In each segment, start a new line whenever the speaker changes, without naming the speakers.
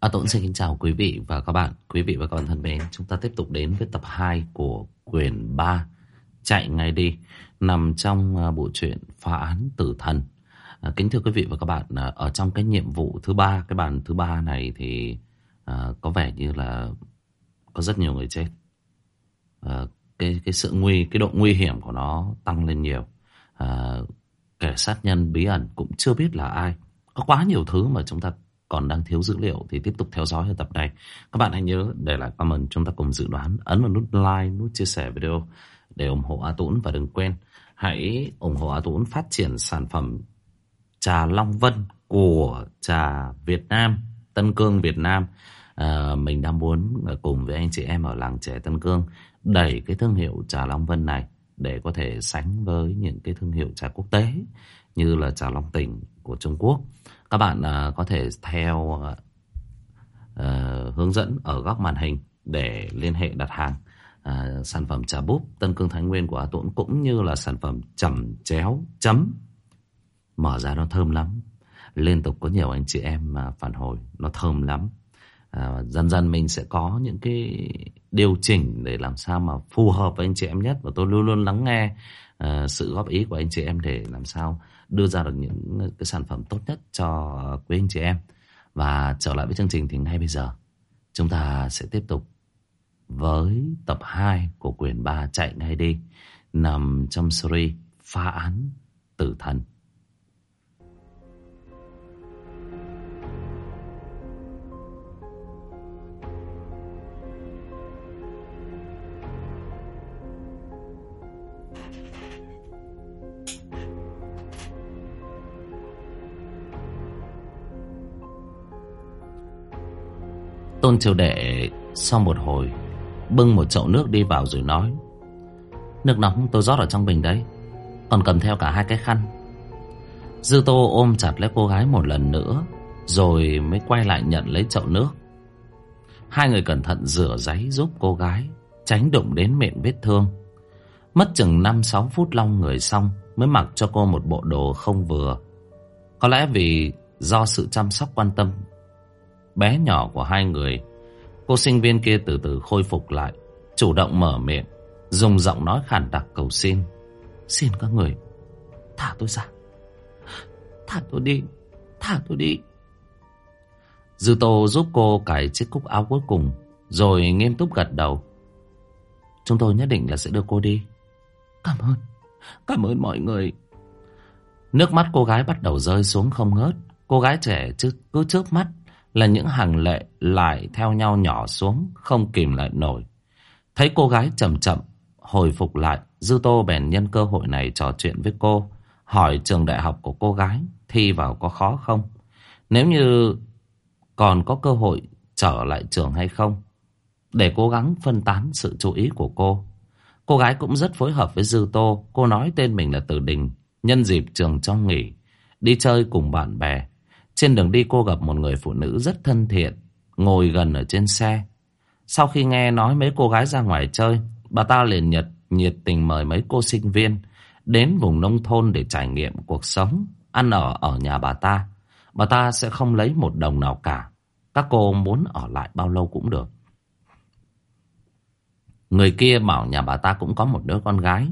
À, Tuấn xin kính chào quý vị và các bạn. Quý vị và các bạn thân mến, chúng ta tiếp tục đến với tập 2 của quyển 3 Chạy ngay đi, nằm trong à, bộ truyện Phá án tử thần. À, kính thưa quý vị và các bạn, à, ở trong cái nhiệm vụ thứ ba, cái bàn thứ ba này thì à, có vẻ như là có rất nhiều người chết. À, cái cái sự nguy, cái độ nguy hiểm của nó tăng lên nhiều. À, kẻ sát nhân bí ẩn cũng chưa biết là ai. Có quá nhiều thứ mà chúng ta còn đang thiếu dữ liệu thì tiếp tục theo dõi ở tập này. Các bạn hãy nhớ để lại comment chúng ta cùng dự đoán. Ấn vào nút like, nút chia sẻ video để ủng hộ A Tũng và đừng quên hãy ủng hộ A Tũng phát triển sản phẩm trà Long Vân của trà Việt Nam, Tân Cương Việt Nam. À, mình đang muốn cùng với anh chị em ở làng trẻ Tân Cương đẩy cái thương hiệu trà Long Vân này để có thể sánh với những cái thương hiệu trà quốc tế như là trà Long Tỉnh của Trung Quốc. Các bạn uh, có thể theo uh, hướng dẫn ở góc màn hình để liên hệ đặt hàng. Uh, sản phẩm trà búp Tân Cương Thái Nguyên của A Tuấn cũng như là sản phẩm chẩm chéo chấm. Mở ra nó thơm lắm. Liên tục có nhiều anh chị em mà phản hồi nó thơm lắm. À, dần dần mình sẽ có những cái điều chỉnh để làm sao mà phù hợp với anh chị em nhất. Và tôi luôn luôn lắng nghe uh, sự góp ý của anh chị em để làm sao đưa ra được những cái sản phẩm tốt nhất cho quý anh chị em. Và trở lại với chương trình thì ngay bây giờ, chúng ta sẽ tiếp tục với tập 2 của quyển 3 chạy ngay đi, nằm trong series phá án tử thần. Tôn Triều Đệ sau một hồi bưng một chậu nước đi vào rồi nói, Nước nóng tôi rót ở trong bình đấy, Còn cầm theo cả hai cái khăn. Dư Tô ôm chặt lấy cô gái một lần nữa Rồi mới quay lại nhận lấy chậu nước. Hai người cẩn thận rửa giấy giúp cô gái Tránh đụng đến miệng vết thương. Mất chừng 5-6 phút long người xong Mới mặc cho cô một bộ đồ không vừa. Có lẽ vì do sự chăm sóc quan tâm bé nhỏ của hai người. Cô sinh viên kia từ từ khôi phục lại, chủ động mở miệng, dùng giọng nói khản đặc cầu xin. Xin các người, thả tôi ra. Thả tôi đi, thả tôi đi. Dư Tô giúp cô cài chiếc cúc áo cuối cùng, rồi nghiêm túc gật đầu. Chúng tôi nhất định là sẽ đưa cô đi. Cảm ơn, cảm ơn mọi người. Nước mắt cô gái bắt đầu rơi xuống không ngớt. Cô gái trẻ chứ cứ chớp mắt là những hàng lệ lại theo nhau nhỏ xuống, không kìm lại nổi. Thấy cô gái chậm chậm, hồi phục lại, Dư Tô bèn nhân cơ hội này trò chuyện với cô, hỏi trường đại học của cô gái thi vào có khó không? Nếu như còn có cơ hội trở lại trường hay không? Để cố gắng phân tán sự chú ý của cô. Cô gái cũng rất phối hợp với Dư Tô, cô nói tên mình là Từ Đình, nhân dịp trường cho nghỉ, đi chơi cùng bạn bè. Trên đường đi cô gặp một người phụ nữ rất thân thiện, ngồi gần ở trên xe. Sau khi nghe nói mấy cô gái ra ngoài chơi, bà ta liền nhật nhiệt tình mời mấy cô sinh viên đến vùng nông thôn để trải nghiệm cuộc sống, ăn ở ở nhà bà ta. Bà ta sẽ không lấy một đồng nào cả. Các cô muốn ở lại bao lâu cũng được. Người kia bảo nhà bà ta cũng có một đứa con gái.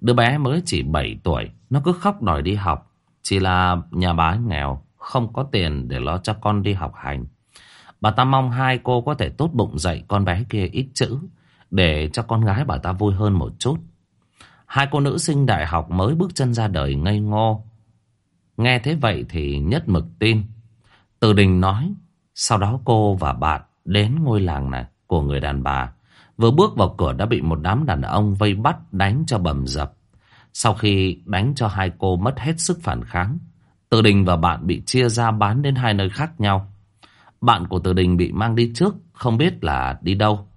Đứa bé mới chỉ 7 tuổi, nó cứ khóc đòi đi học. Chỉ là nhà bà nghèo, không có tiền để lo cho con đi học hành. Bà ta mong hai cô có thể tốt bụng dạy con bé kia ít chữ để cho con gái bà ta vui hơn một chút. Hai cô nữ sinh đại học mới bước chân ra đời ngây ngô. Nghe thế vậy thì nhất mực tin. Từ đình nói, sau đó cô và bạn đến ngôi làng này của người đàn bà. Vừa bước vào cửa đã bị một đám đàn ông vây bắt đánh cho bầm dập. Sau khi đánh cho hai cô mất hết sức phản kháng, từ Đình và bạn bị chia ra bán đến hai nơi khác nhau. Bạn của Từ Đình bị mang đi trước, không biết là đi đâu.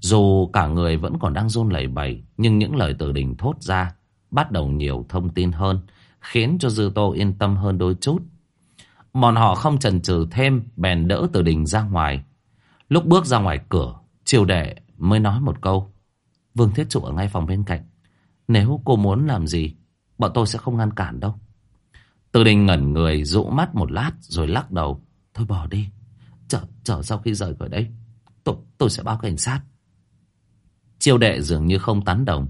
Dù cả người vẫn còn đang run lẩy bẩy, nhưng những lời Từ Đình thốt ra bắt đầu nhiều thông tin hơn, khiến cho Dư Tô yên tâm hơn đôi chút. Bọn họ không chần chừ thêm, bèn đỡ Từ Đình ra ngoài. Lúc bước ra ngoài cửa, triều đệ mới nói một câu. Vương Thiết Trụ ở ngay phòng bên cạnh. Nếu cô muốn làm gì, bọn tôi sẽ không ngăn cản đâu. Tư đình ngẩn người rũ mắt một lát rồi lắc đầu. Thôi bỏ đi. Chờ, chờ sau khi rời khỏi đây Tôi, tôi sẽ báo cảnh sát. Chiêu đệ dường như không tán đồng.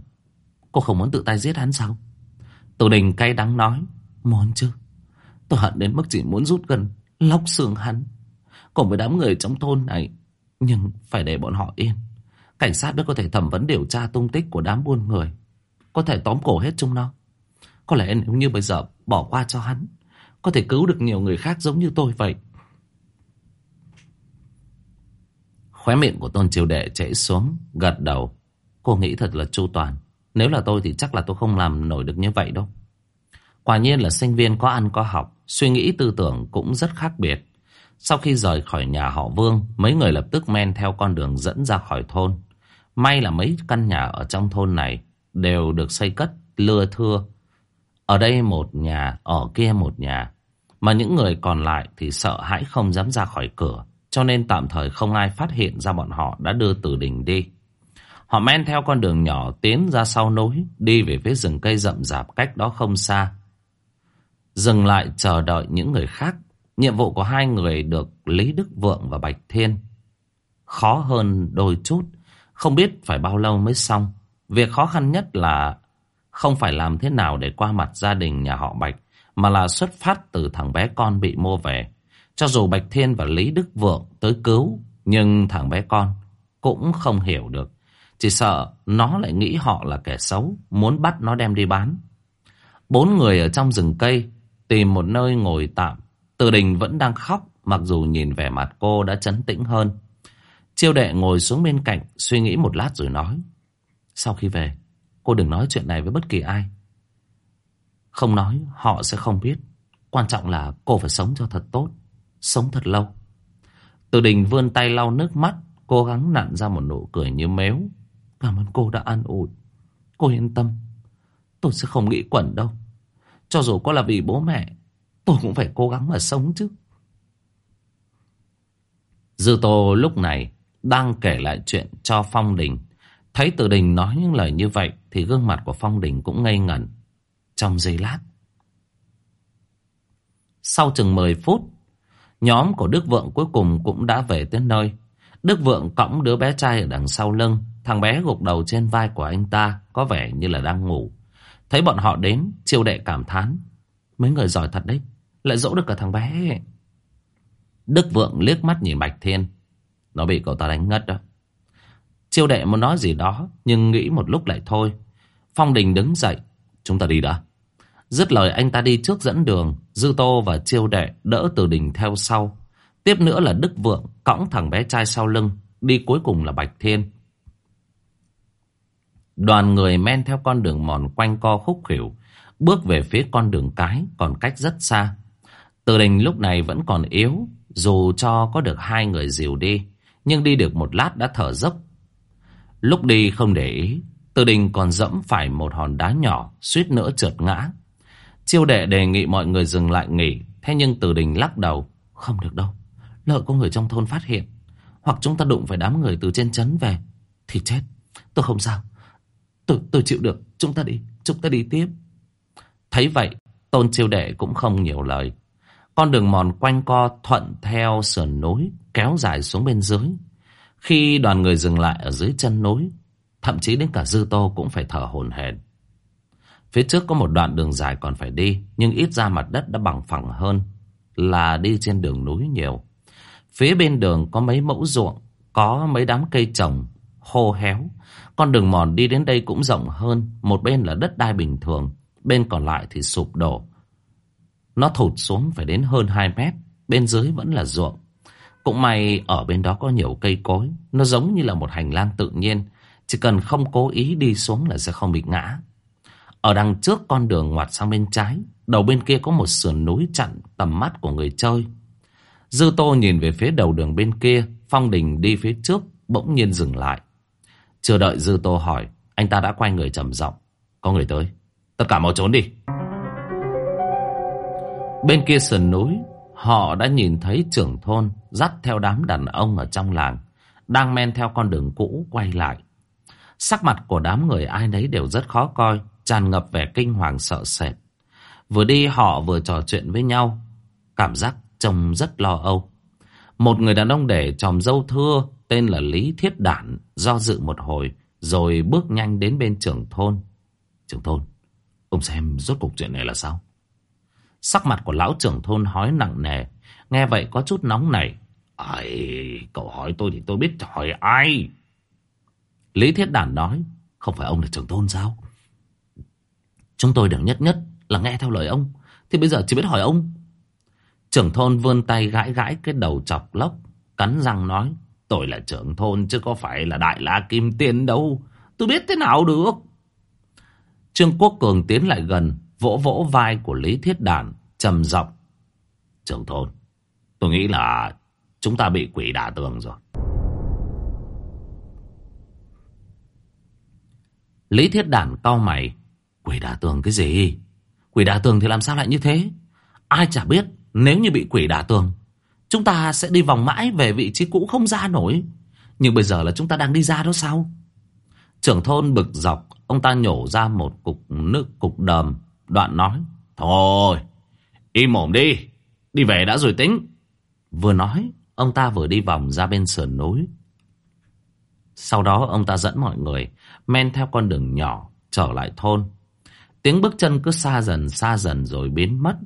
Cô không muốn tự tay giết hắn sao? Tô Đình cay đắng nói Muốn chứ. Tôi hận đến mức chỉ muốn rút gần Lóc xương hắn. Cùng với đám người trong thôn này Nhưng phải để bọn họ yên. Cảnh sát mới có thể thẩm vấn điều tra tung tích của đám buôn người. Có thể tóm cổ hết chúng nó. Có lẽ nếu như bây giờ bỏ qua cho hắn, Có thể cứu được nhiều người khác giống như tôi vậy. Khóe miệng của tôn triều đệ chảy xuống, Gật đầu. Cô nghĩ thật là chu toàn. Nếu là tôi thì chắc là tôi không làm nổi được như vậy đâu. Quả nhiên là sinh viên có ăn có học, Suy nghĩ tư tưởng cũng rất khác biệt. Sau khi rời khỏi nhà họ Vương, Mấy người lập tức men theo con đường dẫn ra khỏi thôn. May là mấy căn nhà ở trong thôn này Đều được xây cất, lưa thưa ở đây một nhà, Ở kia một nhà. Mà những người còn lại thì sợ hãi không dám ra khỏi cửa, Cho nên tạm thời không ai phát hiện ra bọn họ đã đưa Tử Đình đi. Họ men theo con đường nhỏ tiến ra sau núi, Đi về phía rừng cây rậm rạp cách đó không xa. Dừng lại chờ đợi những người khác, Nhiệm vụ của hai người được Lý Đức Vượng và Bạch Thiên. Khó hơn đôi chút, Không biết phải bao lâu mới xong. Việc khó khăn nhất là không phải làm thế nào để qua mặt gia đình nhà họ Bạch, Mà là xuất phát từ thằng bé con bị mua về. Cho dù Bạch Thiên và Lý Đức Vượng tới cứu, Nhưng thằng bé con cũng không hiểu được. Chỉ sợ nó lại nghĩ họ là kẻ xấu, Muốn bắt nó đem đi bán. Bốn người ở trong rừng cây Tìm một nơi ngồi tạm. Từ đình vẫn đang khóc, Mặc dù nhìn vẻ mặt cô đã chấn tĩnh hơn. Chiêu đệ ngồi xuống bên cạnh, Suy nghĩ một lát rồi nói, Sau khi về Cô đừng nói chuyện này với bất kỳ ai. Không nói, họ sẽ không biết. Quan trọng là cô phải sống cho thật tốt, Sống thật lâu. Từ đình vươn tay lau nước mắt, Cố gắng nặn ra một nụ cười như méo Cảm ơn cô đã an ủi. Cô yên tâm. Tôi sẽ không nghĩ quẩn đâu. Cho dù có là vì bố mẹ, Tôi cũng phải cố gắng mà sống chứ. Dư Tô lúc này Đang kể lại chuyện cho Phong Đình. Thấy Từ Đình nói những lời như vậy Thì gương mặt của Phong Đình cũng ngây ngẩn Trong giây lát Sau chừng 10 phút Nhóm của Đức Vượng cuối cùng cũng đã về tới nơi Đức Vượng cõng đứa bé trai ở đằng sau lưng Thằng bé gục đầu trên vai của anh ta Có vẻ như là đang ngủ Thấy bọn họ đến, chiêu đệ cảm thán. Mấy người giỏi thật đấy, lại dỗ được cả thằng bé. Đức Vượng liếc mắt nhìn Bạch Thiên. Nó bị cậu ta đánh ngất đó. Chiêu đệ muốn nói gì đó, nhưng nghĩ một lúc lại thôi. Phong Đình đứng dậy. Chúng ta đi đã. Dứt lời anh ta đi trước dẫn đường. Dư Tô và Chiêu đệ đỡ từ đình theo sau. Tiếp nữa là Đức Vượng cõng thằng bé trai sau lưng. Đi cuối cùng là Bạch Thiên. Đoàn người men theo con đường mòn quanh co khúc khỉu, bước về phía con đường cái còn cách rất xa. Từ đình lúc này vẫn còn yếu, dù cho có được hai người dìu đi, nhưng đi được một lát đã thở dốc. Lúc đi không để ý, từ đình còn dẫm phải một hòn đá nhỏ, suýt nữa trượt ngã. Chiêu đệ đề nghị mọi người dừng lại nghỉ, thế nhưng từ đình lắc đầu, không được đâu, lỡ có người trong thôn phát hiện, hoặc chúng ta đụng phải đám người từ trên trấn về, thì chết, tôi không sao. Tôi, tôi chịu được, chúng ta đi, chúng ta đi tiếp. Thấy vậy, tôn chiêu đệ cũng không nhiều lời. Con đường mòn quanh co thuận theo sườn núi, kéo dài xuống bên dưới. Khi đoàn người dừng lại ở dưới chân núi, thậm chí đến cả dư tô cũng phải thở hổn hển. Phía trước có một đoạn đường dài còn phải đi, nhưng ít ra mặt đất đã bằng phẳng hơn là đi trên đường núi nhiều. Phía bên đường có mấy mẫu ruộng, có mấy đám cây trồng, khô héo, con đường mòn đi đến đây cũng rộng hơn, một bên là đất đai bình thường, bên còn lại thì sụp đổ. Nó thụt xuống phải đến hơn 2 mét, bên dưới vẫn là ruộng. Cũng may ở bên đó có nhiều cây cối, nó giống như là một hành lang tự nhiên, chỉ cần không cố ý đi xuống là sẽ không bị ngã. Ở đằng trước con đường ngoặt sang bên trái, đầu bên kia có một sườn núi chặn tầm mắt của người chơi. Dư Tô nhìn về phía đầu đường bên kia, Phong Đình đi phía trước, bỗng nhiên dừng lại. Chưa đợi Dư Tô hỏi Anh ta đã quay người trầm giọng Có người tới Tất cả mau trốn đi Bên kia sườn núi Họ đã nhìn thấy trưởng thôn Dắt theo đám đàn ông ở trong làng Đang men theo con đường cũ quay lại Sắc mặt của đám người ai nấy đều rất khó coi Tràn ngập vẻ kinh hoàng sợ sệt Vừa đi họ vừa trò chuyện với nhau Cảm giác trông rất lo âu Một người đàn ông để tròm dâu thưa tên là Lý Thiết Đản do dự một hồi rồi bước nhanh đến bên trưởng thôn. Trưởng thôn, ông xem rốt cuộc chuyện này là sao? Sắc mặt của lão trưởng thôn hói nặng nề. Nghe vậy có chút nóng nảy. Ai, cậu hỏi tôi thì tôi biết hỏi ai. Lý Thiết Đản nói, không phải ông là trưởng thôn sao? Chúng tôi đều nhất nhất là nghe theo lời ông. Thì bây giờ chỉ biết hỏi ông. Trưởng thôn vươn tay gãi gãi cái đầu chọc lốc. Cắn răng nói, tôi là trưởng thôn chứ có phải là đại la kim tiên đâu. Tôi biết thế nào được. Trương Quốc Cường tiến lại gần, vỗ vỗ vai của Lý Thiết đàn trầm giọng. Trưởng thôn, tôi nghĩ là chúng ta bị quỷ đả tường rồi. Lý Thiết Đản cau mày. Quỷ đả tường cái gì? Quỷ đả tường thì làm sao lại như thế? Ai chả biết nếu như bị quỷ đả tường. Chúng ta sẽ đi vòng mãi về vị trí cũ không ra nổi. Nhưng bây giờ là chúng ta đang đi ra đó sao? Trưởng thôn bực dọc, ông ta nhổ ra một cục nước cục đờm. Đoạn nói, thôi, im mồm đi, đi về đã rồi tính. Vừa nói, ông ta vừa đi vòng ra bên sườn núi. Sau đó ông ta dẫn mọi người men theo con đường nhỏ trở lại thôn. Tiếng bước chân cứ xa dần xa dần rồi biến mất.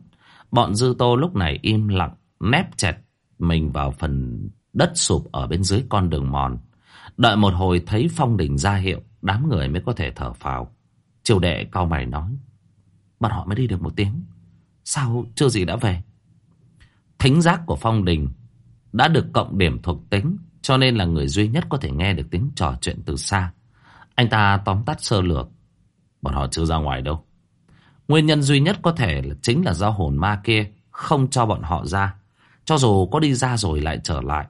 Bọn dư tô lúc này im lặng, nép chẹt mình vào phần đất sụp ở bên dưới con đường mòn. Đợi một hồi thấy phong đỉnh ra hiệu, đám người mới có thể thở phào. Triều đệ cao mày nói. Bọn họ mới đi được một tiếng. Sao chưa gì đã về? Thính giác của phong đình đã được cộng điểm thuộc tính, cho nên là người duy nhất có thể nghe được tiếng trò chuyện từ xa. Anh ta tóm tắt sơ lược. Bọn họ chưa ra ngoài đâu. Nguyên nhân duy nhất có thể là chính là do hồn ma kia không cho bọn họ ra. Cho dù có đi ra rồi lại trở lại.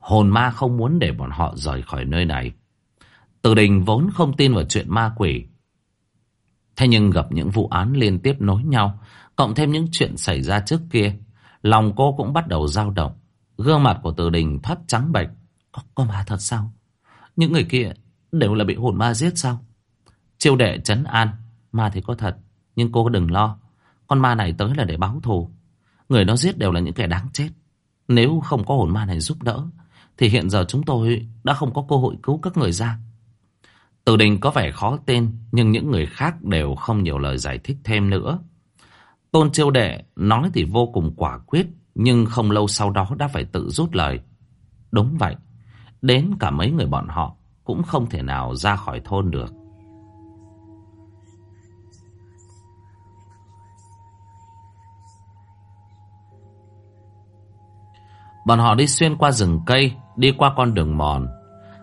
Hồn ma không muốn để bọn họ rời khỏi nơi này. Từ đình vốn không tin vào chuyện ma quỷ. Thế nhưng gặp những vụ án liên tiếp nối nhau, cộng thêm những chuyện xảy ra trước kia, lòng cô cũng bắt đầu dao động. Gương mặt của từ đình thoát trắng bệch. Có, có ma thật sao? Những người kia đều là bị hồn ma giết sao? Chiêu đệ chấn an, ma thì có thật, nhưng cô đừng lo. Con ma này tới là để báo thù. Người nó giết đều là những kẻ đáng chết. Nếu không có hồn ma này giúp đỡ, thì hiện giờ chúng tôi đã không có cơ hội cứu các người ra. Từ đình có vẻ khó tên, nhưng những người khác đều không nhiều lời giải thích thêm nữa. Tôn chiêu đệ nói thì vô cùng quả quyết, nhưng không lâu sau đó đã phải tự rút lời. Đúng vậy, đến cả mấy người bọn họ cũng không thể nào ra khỏi thôn được. Bọn họ đi xuyên qua rừng cây, đi qua con đường mòn.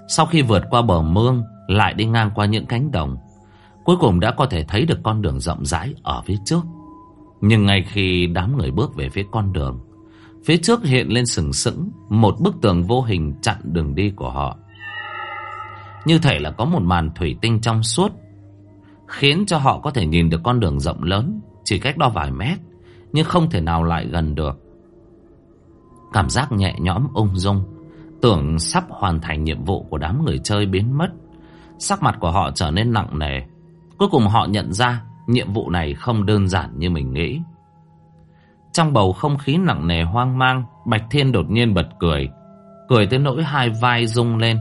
Sau khi vượt qua bờ mương, lại đi ngang qua những cánh đồng. Cuối cùng đã có thể thấy được con đường rộng rãi ở phía trước. Nhưng ngay khi đám người bước về phía con đường, phía trước hiện lên sừng sững một bức tường vô hình chặn đường đi của họ. Như thể là có một màn thủy tinh trong suốt, khiến cho họ có thể nhìn được con đường rộng lớn, chỉ cách đó vài mét, nhưng không thể nào lại gần được. Cảm giác nhẹ nhõm ung dung Tưởng sắp hoàn thành nhiệm vụ của đám người chơi biến mất Sắc mặt của họ trở nên nặng nề. Cuối cùng họ nhận ra Nhiệm vụ này không đơn giản như mình nghĩ. Trong bầu không khí nặng nề hoang mang, Bạch Thiên đột nhiên bật cười Cười tới nỗi hai vai rung lên.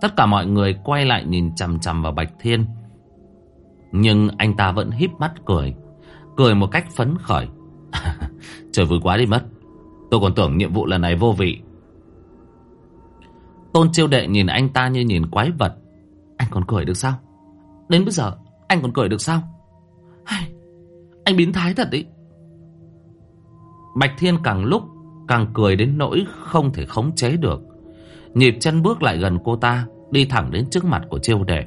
Tất cả mọi người quay lại nhìn chằm chằm vào Bạch Thiên. Nhưng anh ta vẫn híp mắt cười Cười một cách phấn khởi. Trời vui quá đi mất. Tôi còn tưởng nhiệm vụ lần này vô vị. Tôn chiêu đệ nhìn anh ta như nhìn quái vật. Anh còn cười được sao? Đến bây giờ anh còn cười được sao? Hay, Anh biến thái thật ý Bạch Thiên càng lúc Càng cười đến nỗi không thể khống chế được. Nhịp chân bước lại gần cô ta Đi thẳng đến trước mặt của chiêu đệ.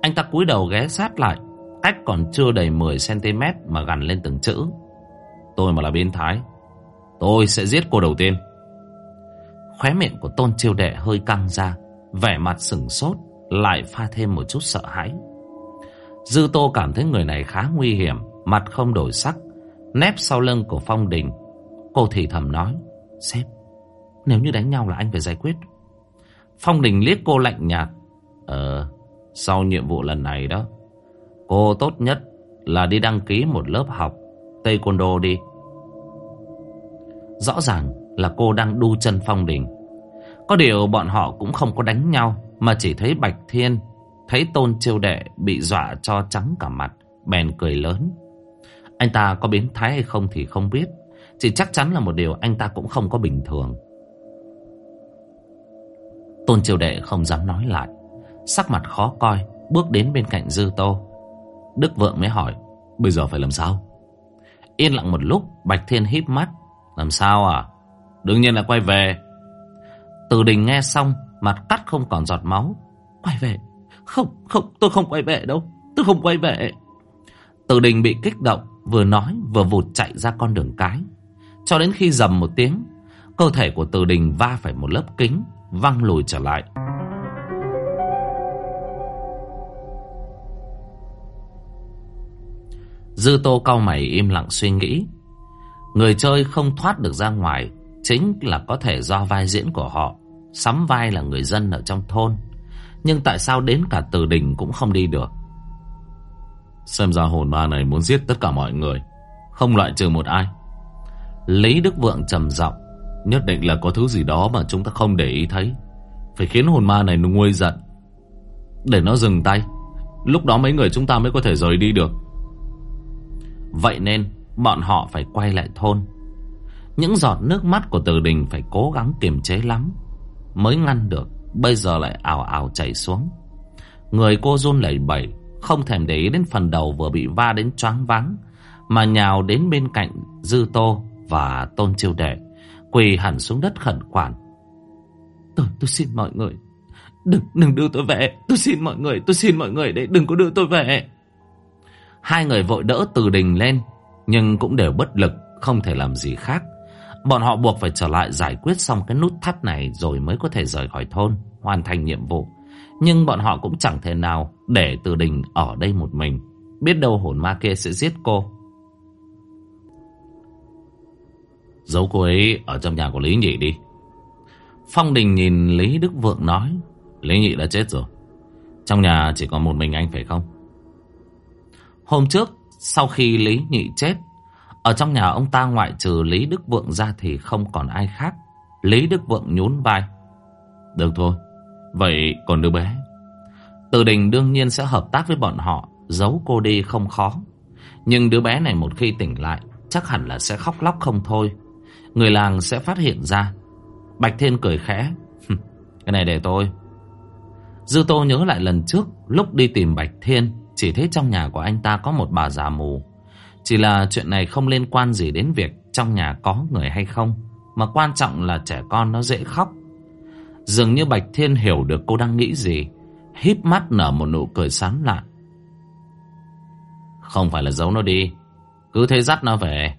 Anh ta cúi đầu ghé sát lại Cách còn chưa đầy 10cm Mà gằn lên từng chữ. Tôi mà là biến thái Tôi sẽ giết cô đầu tiên. Khóe miệng của tôn chiêu đệ hơi căng ra Vẻ mặt sừng sốt. Lại pha thêm một chút sợ hãi. Dư tô cảm thấy người này khá nguy hiểm, Mặt không đổi sắc, Nép sau lưng của Phong Đình. Cô thì thầm nói, Sếp, Nếu như đánh nhau là anh phải giải quyết. Phong Đình liếc cô lạnh nhạt Ờ Sau nhiệm vụ lần này đó, Cô tốt nhất là đi đăng ký một lớp học Taekwondo đi. Rõ ràng là cô đang đu chân Phong Đình. Có điều bọn họ cũng không có đánh nhau mà chỉ thấy Bạch Thiên thấy Tôn Chiêu Đệ bị dọa cho trắng cả mặt, bèn cười lớn. Anh ta có biến thái hay không thì không biết, chỉ chắc chắn là một điều anh ta cũng không có bình thường. Tôn Triều Đệ không dám nói lại Sắc mặt khó coi Bước đến bên cạnh Dư Tô Đức Vượng mới hỏi Bây giờ phải làm sao Yên lặng một lúc Bạch Thiên híp mắt Làm sao à Đương nhiên là quay về Từ đình nghe xong Mặt cắt không còn giọt máu. Quay về. Không không, tôi không quay về đâu. Tôi không quay về. Từ đình bị kích động, Vừa nói vừa vụt chạy ra con đường cái. Cho đến khi dầm một tiếng, Cơ thể của từ đình va phải một lớp kính, văng lùi trở lại. Dư tô cau mày im lặng suy nghĩ. Người chơi không thoát được ra ngoài chính là có thể do vai diễn của họ sắm vai là người dân ở trong thôn. Nhưng tại sao đến cả từ đình cũng không đi được? Xem ra hồn ma này muốn giết tất cả mọi người, không loại trừ một ai. Lý Đức Vượng trầm giọng Nhất định là có thứ gì đó mà chúng ta không để ý thấy Phải khiến hồn ma này nguôi giận Để nó dừng tay Lúc đó mấy người chúng ta mới có thể rời đi được Vậy nên Bọn họ phải quay lại thôn Những giọt nước mắt của từ đình Phải cố gắng kiềm chế lắm Mới ngăn được Bây giờ lại ảo ảo chảy xuống. Người cô run lẩy bẩy Không thèm để ý đến phần đầu vừa bị va đến choáng váng Mà nhào đến bên cạnh Dư Tô và Tôn Chiêu Đệ Quỳ hẳn xuống đất khẩn khoản. Tôi, tôi xin mọi người Đừng, đừng đưa tôi về. Tôi xin mọi người, tôi xin mọi người đấy Đừng có đưa tôi về. Hai người vội đỡ từ đình lên Nhưng cũng đều bất lực Không thể làm gì khác. Bọn họ buộc phải trở lại giải quyết xong cái nút thắt này Rồi mới có thể rời khỏi thôn, Hoàn thành nhiệm vụ. Nhưng bọn họ cũng chẳng thể nào Để từ đình ở đây một mình. Biết đâu hồn ma kia sẽ giết cô. Giấu cô ấy ở trong nhà của Lý Nhị đi. Phong Đình nhìn Lý Đức Vượng nói, Lý Nhị đã chết rồi. Trong nhà chỉ còn một mình anh phải không? Hôm trước, Sau khi Lý Nhị chết ở trong nhà ông ta ngoại trừ Lý Đức Vượng ra Thì không còn ai khác. Lý Đức Vượng nhún vai. Được thôi, Vậy còn đứa bé? Từ đình đương nhiên sẽ hợp tác với bọn họ, Giấu cô đi không khó. Nhưng đứa bé này một khi tỉnh lại, Chắc hẳn là sẽ khóc lóc không thôi. Người làng sẽ phát hiện ra. Bạch Thiên cười khẽ. Cái này để tôi. Dư Tô nhớ lại lần trước, Lúc đi tìm Bạch Thiên, Chỉ thấy trong nhà của anh ta có một bà già mù. Chỉ là chuyện này không liên quan gì đến việc Trong nhà có người hay không, Mà quan trọng là trẻ con nó dễ khóc. Dường như Bạch Thiên hiểu được cô đang nghĩ gì, híp mắt nở một nụ cười sán lạn. Không phải là giấu nó đi, Cứ thế dắt nó về.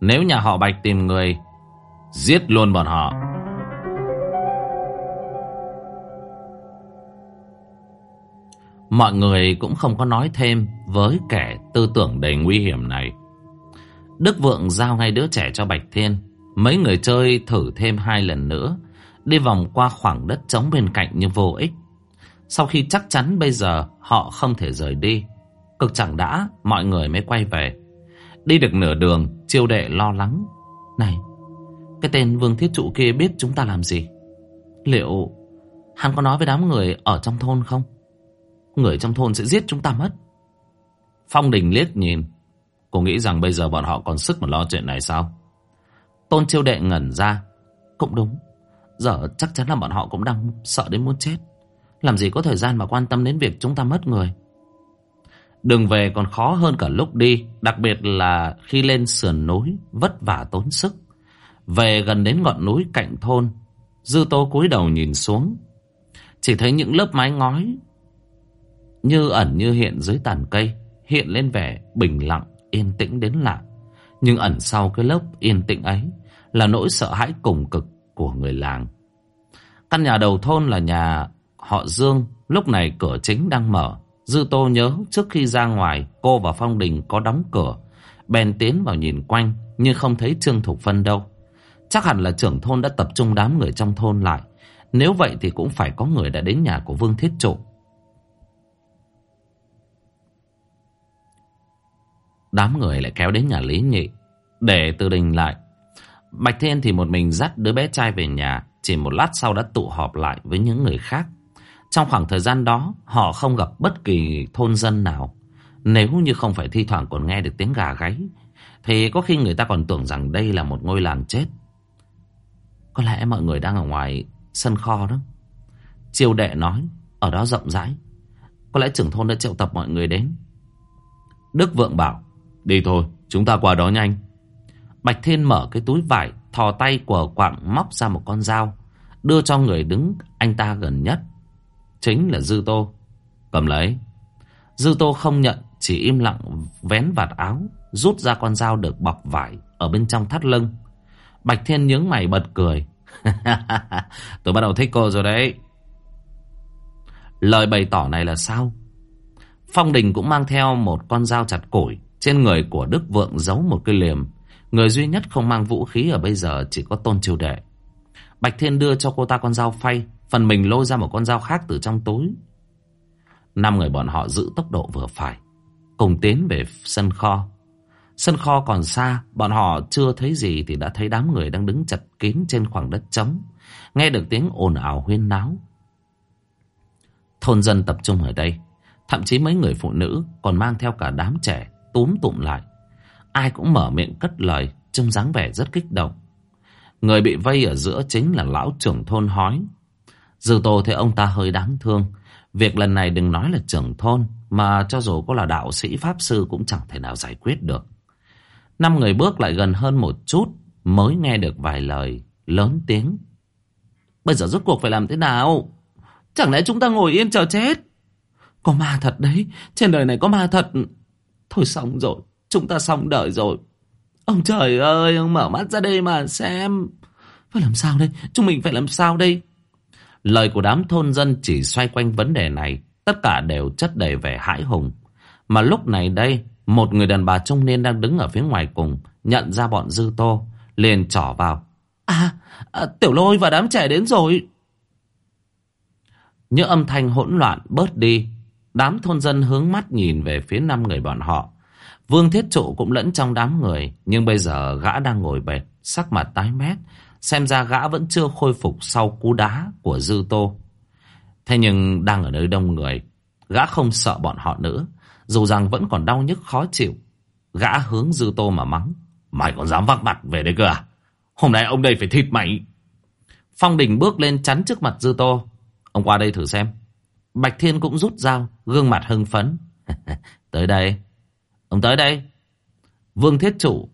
Nếu nhà họ Bạch tìm người, Giết luôn bọn họ. Mọi người cũng không có nói thêm Với kẻ tư tưởng đầy nguy hiểm này. Đức Vượng giao ngay đứa trẻ cho Bạch Thiên. Mấy người chơi thử thêm hai lần nữa, Đi vòng qua khoảng đất trống bên cạnh như vô ích. Sau khi chắc chắn bây giờ họ không thể rời đi, Cực chẳng đã, mọi người mới quay về. Đi được nửa đường, Chiêu đệ lo lắng. Này, Cái tên Vương Thiết Trụ kia biết chúng ta làm gì? Liệu Hắn có nói với đám người ở trong thôn không? Người trong thôn sẽ giết chúng ta mất. Phong Đình liếc nhìn. Cô nghĩ rằng bây giờ bọn họ còn sức mà lo chuyện này sao? Tôn chiêu đệ ngẩn ra. Cũng đúng. Giờ chắc chắn là bọn họ cũng đang sợ đến muốn chết. Làm gì có thời gian mà quan tâm đến việc chúng ta mất người. Đường về còn khó hơn cả lúc đi, đặc biệt là khi lên sườn núi, vất vả tốn sức. Về gần đến ngọn núi cạnh thôn, Dư Tô cúi đầu nhìn xuống, chỉ thấy những lớp mái ngói như ẩn như hiện dưới tàn cây, hiện lên vẻ bình lặng, yên tĩnh đến lạ. Nhưng ẩn sau cái lớp yên tĩnh ấy là nỗi sợ hãi cùng cực của người làng. Căn nhà đầu thôn là nhà họ Dương, lúc này cửa chính đang mở. Dư Tô nhớ trước khi ra ngoài cô và Phong Đình có đóng cửa. Bèn tiến vào nhìn quanh nhưng không thấy Trương Thục Phân đâu. Chắc hẳn là trưởng thôn đã tập trung đám người trong thôn lại. Nếu vậy thì cũng phải có người đã đến nhà của Vương Thiết Trụ. Đám người lại kéo đến nhà Lý Nhị để từ đình lại. Bạch Thiên thì một mình dắt đứa bé trai về nhà, chỉ một lát sau đã tụ họp lại với những người khác. Trong khoảng thời gian đó, họ không gặp bất kỳ thôn dân nào. Nếu như không phải thi thoảng còn nghe được tiếng gà gáy, thì có khi người ta còn tưởng rằng đây là một ngôi làng chết. Có lẽ mọi người đang ở ngoài sân kho đó. Triều đệ nói, ở đó rộng rãi. Có lẽ trưởng thôn đã triệu tập mọi người đến. Đức Vượng bảo, đi thôi, chúng ta qua đó nhanh. Bạch Thiên mở cái túi vải, thò tay của quạng móc ra một con dao, đưa cho người đứng anh ta gần nhất. Chính là Dư Tô. Cầm lấy. Dư Tô không nhận, chỉ im lặng vén vạt áo, rút ra con dao được bọc vải ở bên trong thắt lưng. Bạch Thiên nhướng mày bật cười. Tôi bắt đầu thích cô rồi đấy. Lời bày tỏ này là sao? Phong Đình cũng mang theo một con dao chặt củi. Trên người của Đức Vượng giấu một cái liềm. Người duy nhất không mang vũ khí ở bây giờ chỉ có Tôn chiêu Đệ. Bạch Thiên đưa cho cô ta con dao phay. Phần mình lôi ra một con dao khác từ trong túi. Năm người bọn họ giữ tốc độ vừa phải. Cùng tiến về sân kho. Sân kho còn xa, bọn họ chưa thấy gì thì đã thấy đám người đang đứng chặt kín trên khoảng đất trống. Nghe được tiếng ồn ào huyên náo. Thôn dân tập trung ở đây. Thậm chí mấy người phụ nữ còn mang theo cả đám trẻ túm tụm lại. Ai cũng mở miệng cất lời, trông dáng vẻ rất kích động. Người bị vây ở giữa chính là lão trưởng thôn hói. Dư tô thấy ông ta hơi đáng thương. Việc lần này đừng nói là trưởng thôn, mà cho dù có là đạo sĩ pháp sư cũng chẳng thể nào giải quyết được. Năm người bước lại gần hơn một chút mới nghe được vài lời lớn tiếng. Bây giờ rốt cuộc phải làm thế nào? Chẳng lẽ chúng ta ngồi yên chờ chết? Có ma thật đấy, trên đời này có ma thật. Thôi xong rồi, chúng ta xong đợi rồi. Ông trời ơi, ông mở mắt ra đây mà xem. Phải làm sao đây? Chúng mình phải làm sao đây? Lời của đám thôn dân chỉ xoay quanh vấn đề này. Tất cả đều chất đầy vẻ hãi hùng. Mà lúc này đây, một người đàn bà trung niên đang đứng ở phía ngoài cùng, nhận ra bọn dư tô, liền trỏ vào. À, à tiểu lôi và đám trẻ đến rồi. Những âm thanh hỗn loạn bớt đi, đám thôn dân hướng mắt nhìn về phía năm người bọn họ. Vương Thiết Trụ cũng lẫn trong đám người, nhưng bây giờ gã đang ngồi bệt, sắc mặt tái mét, xem ra gã vẫn chưa khôi phục sau cú đá của Dư Tô. Thế nhưng đang ở nơi đông người, gã không sợ bọn họ nữa, dù rằng vẫn còn đau nhức khó chịu. Gã hướng Dư Tô mà mắng. Mày còn dám vác mặt về đây cơ à? Hôm nay ông đây phải thịt mày. Phong Đình bước lên chắn trước mặt Dư Tô. Ông qua đây thử xem. Bạch Thiên cũng rút dao, gương mặt hưng phấn. tới đây. Ông tới đây. Vương Thiết Chủ.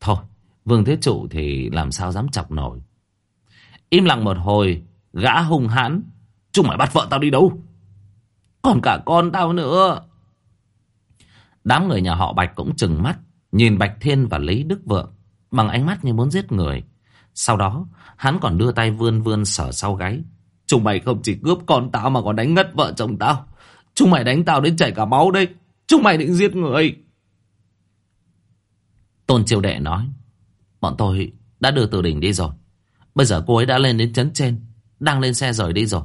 Thôi, Vương Thiết Chủ thì làm sao dám chọc nổi. Im lặng một hồi, gã hung hãn. Chúng mày bắt vợ tao đi đâu? Còn cả con tao nữa. Đám người nhà họ Bạch cũng chừng mắt, nhìn Bạch Thiên và Lý Đức Vượng bằng ánh mắt như muốn giết người. Sau đó, hắn còn đưa tay vươn vươn sở sau gáy. Chúng mày không chỉ cướp con tao mà còn đánh ngất vợ chồng tao. Chúng mày đánh tao đến chảy cả máu đây. Chúng mày định giết người. Tôn Triều Đệ nói. Bọn tôi đã đưa Từ đỉnh đi rồi. Bây giờ cô ấy đã lên đến chấn trên. Đang lên xe rời đi rồi.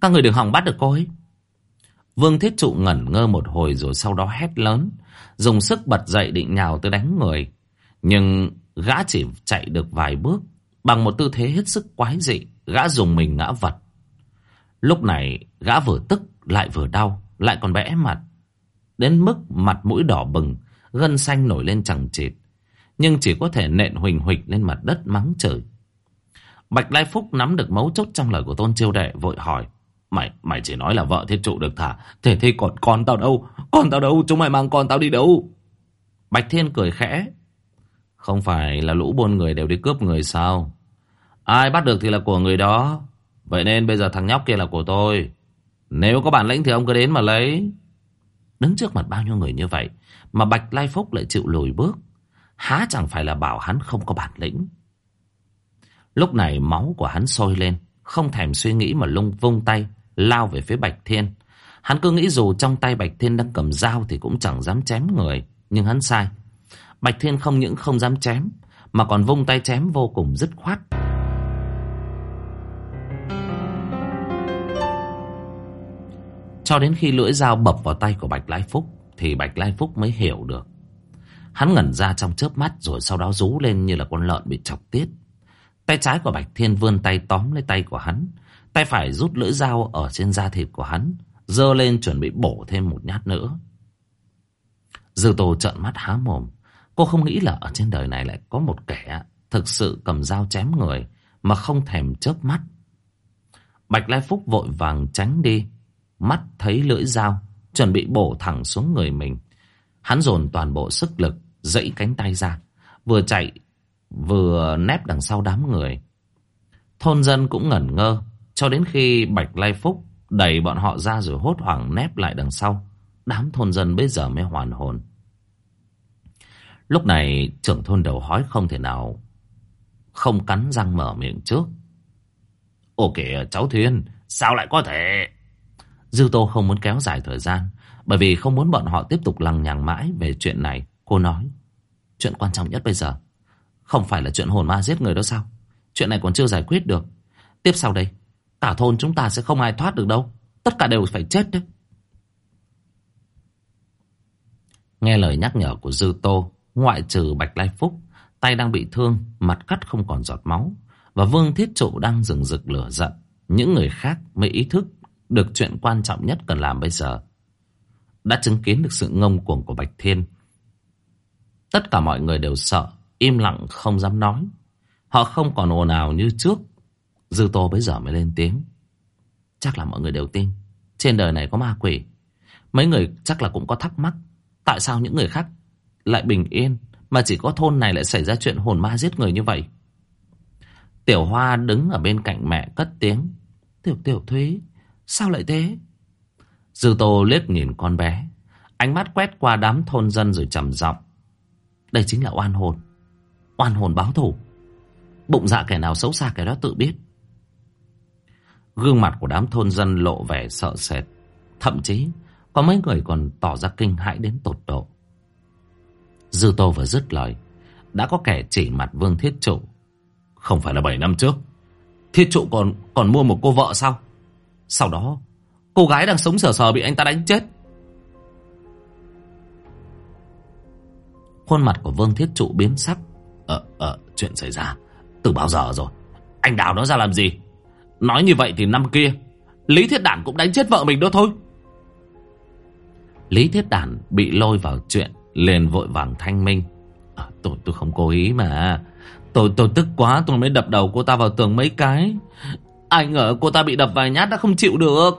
Các người đừng hòng bắt được cô ấy. Vương Thiết Trụ ngẩn ngơ một hồi rồi sau đó hét lớn. Dùng sức bật dậy định nhào tới đánh người. Nhưng gã chỉ chạy được vài bước. Bằng một tư thế hết sức quái dị. Gã dùng mình ngã vật. Lúc này gã vừa tức lại vừa đau. Lại còn bẽ mặt. Đến mức mặt mũi đỏ bừng. Gân xanh nổi lên chẳng chịt. Nhưng chỉ có thể nện huỳnh huỳnh lên mặt đất mắng trời. Bạch Lai Phúc nắm được mấu chốt trong lời của Tôn Chiêu Đệ vội hỏi. Mày, mày chỉ nói là vợ thiết trụ được thả. Thế thì còn con tao đâu? Con tao đâu? Chúng mày mang con tao đi đâu? Bạch Thiên cười khẽ. Không phải là lũ buôn người đều đi cướp người sao? Ai bắt được thì là của người đó. Vậy nên bây giờ thằng nhóc kia là của tôi. Nếu có bản lĩnh thì ông cứ đến mà lấy. Đứng trước mặt bao nhiêu người như vậy mà Bạch Lai Phúc lại chịu lùi bước. Há chẳng phải là bảo hắn không có bản lĩnh. Lúc này máu của hắn sôi lên, không thèm suy nghĩ mà lung vung tay, lao về phía Bạch Thiên. Hắn cứ nghĩ dù trong tay Bạch Thiên đang cầm dao thì cũng chẳng dám chém người, nhưng hắn sai. Bạch Thiên không những không dám chém, mà còn vung tay chém vô cùng dứt khoát. Cho đến khi lưỡi dao bập vào tay của Bạch Lai Phúc, thì Bạch Lai Phúc mới hiểu được. Hắn ngẩn ra trong chớp mắt rồi sau đó rú lên như là con lợn bị chọc tiết. Tay trái của Bạch Thiên vươn tay tóm lấy tay của hắn. Tay phải rút lưỡi dao ở trên da thịt của hắn. Dơ lên chuẩn bị bổ thêm một nhát nữa. Dư Tô trợn mắt há mồm. Cô không nghĩ là ở trên đời này lại có một kẻ thực sự cầm dao chém người mà không thèm chớp mắt. Bạch Lai Phúc vội vàng tránh đi. Mắt thấy lưỡi dao chuẩn bị bổ thẳng xuống người mình. Hắn dồn toàn bộ sức lực dẫy cánh tay ra. Vừa chạy vừa nép đằng sau đám người. Thôn dân cũng ngẩn ngơ cho đến khi Bạch Lai Phúc đẩy bọn họ ra rồi hốt hoảng nép lại đằng sau. Đám thôn dân bây giờ mới hoàn hồn. Lúc này trưởng thôn đầu hói không thể nào không cắn răng mở miệng trước. Ồ kìa cháu Thuyên, sao lại có thể? Dư Tô không muốn kéo dài thời gian, bởi vì không muốn bọn họ tiếp tục lằng nhằng mãi về chuyện này. Cô nói, chuyện quan trọng nhất bây giờ, không phải là chuyện hồn ma giết người đó sao? Chuyện này còn chưa giải quyết được. Tiếp sau đây, cả thôn chúng ta sẽ không ai thoát được đâu. Tất cả đều phải chết đấy. Nghe lời nhắc nhở của Dư Tô, ngoại trừ Bạch Lai Phúc, tay đang bị thương, mặt cắt không còn giọt máu, và Vương Thiết Trụ đang rừng rực lửa giận. Những người khác mới ý thức được chuyện quan trọng nhất cần làm bây giờ. Đã chứng kiến được sự ngông cuồng của Bạch Thiên. Tất cả mọi người đều sợ, im lặng không dám nói. Họ không còn ồn ào như trước. Dư Tô bây giờ mới lên tiếng. Chắc là mọi người đều tin. Trên đời này có ma quỷ. Mấy người chắc là cũng có thắc mắc. Tại sao những người khác lại bình yên mà chỉ có thôn này lại xảy ra chuyện hồn ma giết người như vậy? Tiểu Hoa đứng ở bên cạnh mẹ cất tiếng. Tiểu Tiểu Thúy, sao lại thế? Dư Tô liếc nhìn con bé. Ánh mắt quét qua đám thôn dân rồi trầm giọng. Đây chính là oan hồn. Oan hồn báo thù. Bụng dạ kẻ nào xấu xa kẻ đó tự biết. Gương mặt của đám thôn dân lộ vẻ sợ sệt. Thậm chí, có mấy người còn tỏ ra kinh hãi đến tột độ. Dư Tô vừa dứt lời. Đã có kẻ chỉ mặt Vương Thiết Trụ. Không phải là 7 năm trước. Thiết Trụ còn còn mua một cô vợ sao? Sau đó cô gái đang sống sờ sờ bị anh ta đánh chết. Khuôn mặt của Vương Thiết Trụ biến sắc. Ờ, ờ, chuyện xảy ra từ bao giờ rồi? Anh đào nó ra làm gì? Nói như vậy thì năm kia Lý Thiết Đản cũng đánh chết vợ mình đó thôi Lý Thiết Đản bị lôi vào chuyện liền vội vàng thanh minh à, Tôi tôi không cố ý mà Tôi tôi tức quá tôi mới đập đầu cô ta vào tường mấy cái Ai ngờ cô ta bị đập vài nhát đã không chịu được.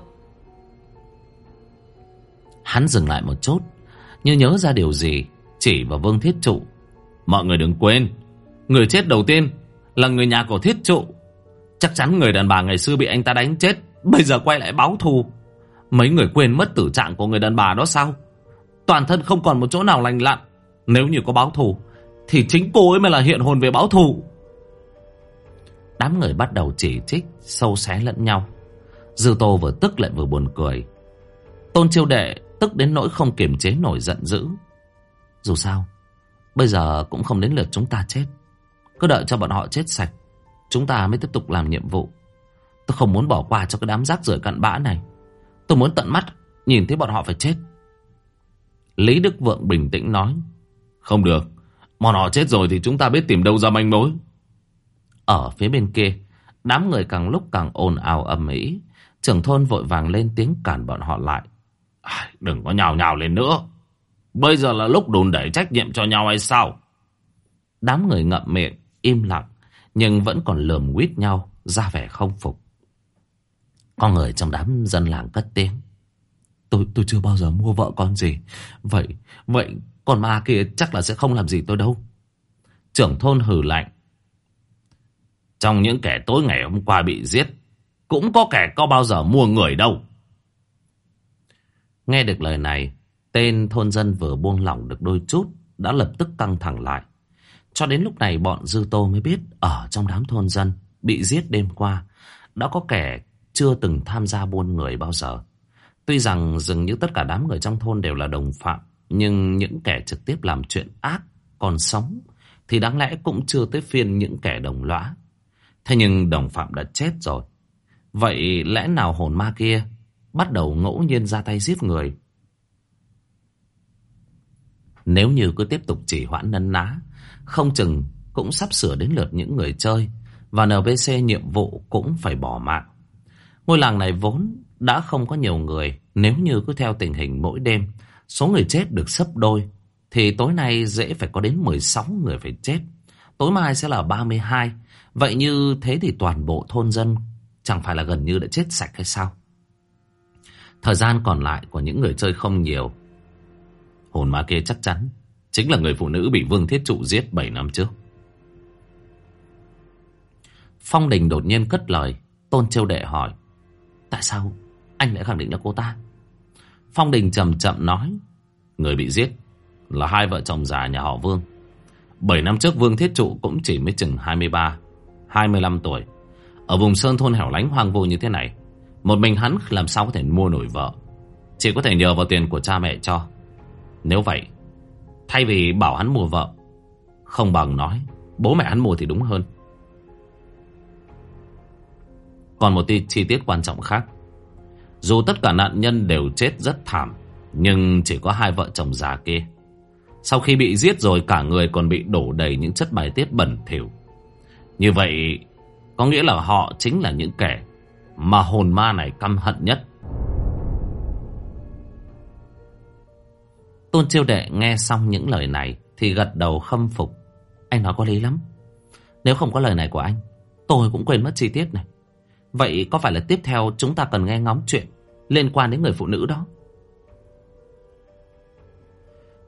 Hắn dừng lại một chút, Như nhớ ra điều gì, Chỉ vào Vương Thiết Trụ. Mọi người đừng quên, Người chết đầu tiên là người nhà của Thiết Trụ. Chắc chắn người đàn bà ngày xưa bị anh ta đánh chết, Bây giờ quay lại báo thù. Mấy người quên mất tử trạng của người đàn bà đó sao? Toàn thân không còn một chỗ nào lành lặn. Nếu như có báo thù, Thì chính cô ấy mới là hiện hồn về báo thù. Đám người bắt đầu chỉ trích, Sâu xé lẫn nhau. Dư Tô vừa tức lại vừa buồn cười. Tôn Chiêu Đệ tức đến nỗi không kiềm chế nổi giận dữ. Dù sao, Bây giờ cũng không đến lượt chúng ta chết. Cứ đợi cho bọn họ chết sạch, Chúng ta mới tiếp tục làm nhiệm vụ. Tôi không muốn bỏ qua cho cái đám rác rưởi cặn bã này. Tôi muốn tận mắt Nhìn thấy bọn họ phải chết. Lý Đức Vượng bình tĩnh nói, Không được, Bọn họ chết rồi thì chúng ta biết tìm đâu ra manh mối. Ở phía bên kia Đám người càng lúc càng ồn ào ầm ĩ Trưởng thôn vội vàng lên tiếng cản bọn họ lại à, Đừng có nhào nhào lên nữa Bây giờ là lúc đùn đẩy trách nhiệm cho nhau hay sao Đám người ngậm miệng Im lặng nhưng vẫn còn lườm quýt nhau ra vẻ không phục. Có người trong đám dân làng cất tiếng. Tôi tôi chưa bao giờ mua vợ con gì. Vậy, vậy con ma kia chắc là sẽ không làm gì tôi đâu. Trưởng thôn hừ lạnh. Trong những kẻ tối ngày hôm qua bị giết, cũng có kẻ có bao giờ mua người đâu. Nghe được lời này, tên thôn dân vừa buông lỏng được đôi chút, đã lập tức căng thẳng lại. Cho đến lúc này bọn Dư Tô mới biết ở trong đám thôn dân bị giết đêm qua đã có kẻ chưa từng tham gia buôn người bao giờ. Tuy rằng dường như tất cả đám người trong thôn đều là đồng phạm nhưng những kẻ trực tiếp làm chuyện ác còn sống thì đáng lẽ cũng chưa tới phiên những kẻ đồng lõa. Thế nhưng đồng phạm đã chết rồi. Vậy lẽ nào hồn ma kia bắt đầu ngẫu nhiên ra tay giết người? Nếu như cứ tiếp tục chỉ hoãn nấn ná không chừng cũng sắp sửa đến lượt những người chơi Và NPC nhiệm vụ cũng phải bỏ mạng. Ngôi làng này vốn đã không có nhiều người. Nếu như cứ theo tình hình mỗi đêm, số người chết được sấp đôi, thì tối nay dễ phải có đến 16 người phải chết. Tối mai sẽ là 32. Vậy như thế thì toàn bộ thôn dân chẳng phải là gần như đã chết sạch hay sao? Thời gian còn lại của những người chơi không nhiều. Hồn ma kia chắc chắn chính là người phụ nữ bị Vương Thiết Trụ giết 7 năm trước. Phong Đình đột nhiên cất lời. Tôn Châu Đệ hỏi. Tại sao anh lại khẳng định là cô ta? Phong Đình chậm chậm nói. Người bị giết là hai vợ chồng già nhà họ Vương. 7 năm trước Vương Thiết Trụ cũng chỉ mới chừng 23, 25 tuổi. Ở vùng sơn thôn hẻo lánh hoang vu như thế này, một mình hắn làm sao có thể mua nổi vợ. Chỉ có thể nhờ vào tiền của cha mẹ cho. Nếu vậy, thay vì bảo hắn mua vợ, không bằng nói bố mẹ hắn mua thì đúng hơn. Còn một chi tiết quan trọng khác. Dù tất cả nạn nhân đều chết rất thảm, nhưng chỉ có hai vợ chồng già kia. Sau khi bị giết rồi cả người còn bị đổ đầy những chất bài tiết bẩn thỉu. Như vậy có nghĩa là họ chính là những kẻ mà hồn ma này căm hận nhất. Tôn Chiêu Đệ nghe xong những lời này thì gật đầu khâm phục. Anh nói có lý lắm. Nếu không có lời này của anh, tôi cũng quên mất chi tiết này. Vậy có phải là tiếp theo chúng ta cần nghe ngóng chuyện liên quan đến người phụ nữ đó?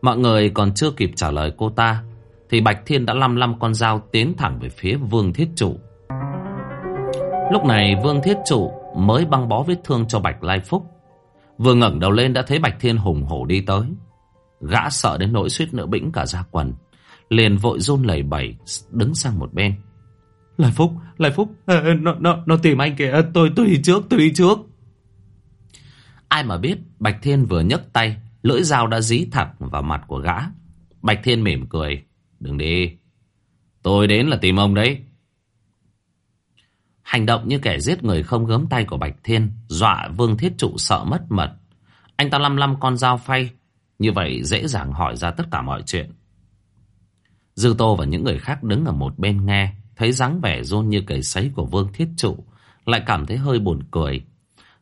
Mọi người còn chưa kịp trả lời cô ta thì Bạch Thiên đã lăm lăm con dao tiến thẳng về phía Vương Thiết Trụ. Lúc này Vương Thiết Trụ mới băng bó vết thương cho Bạch Lai Phúc. Vừa ngẩng đầu lên đã thấy Bạch Thiên hùng hổ đi tới. Gã sợ đến nỗi suýt nữa bĩnh cả ra quần. Liền vội run lẩy bẩy đứng sang một bên. Lai Phúc, Lai Phúc, à, nó, nó, nó tìm anh kìa, tôi, tôi đi trước, tôi đi trước. Ai mà biết Bạch Thiên vừa nhấc tay, lưỡi dao đã dí thẳng vào mặt của gã. Bạch Thiên mỉm cười. Đừng đi, tôi đến là tìm ông đấy. Hành động như kẻ giết người không gớm tay của Bạch Thiên dọa Vương Thiết Trụ sợ mất mật. Anh ta lăm lăm con dao phay, như vậy dễ dàng hỏi ra tất cả mọi chuyện. Dư Tô và những người khác đứng ở một bên nghe, thấy dáng vẻ rôn như cầy sấy của Vương Thiết Trụ, lại cảm thấy hơi buồn cười.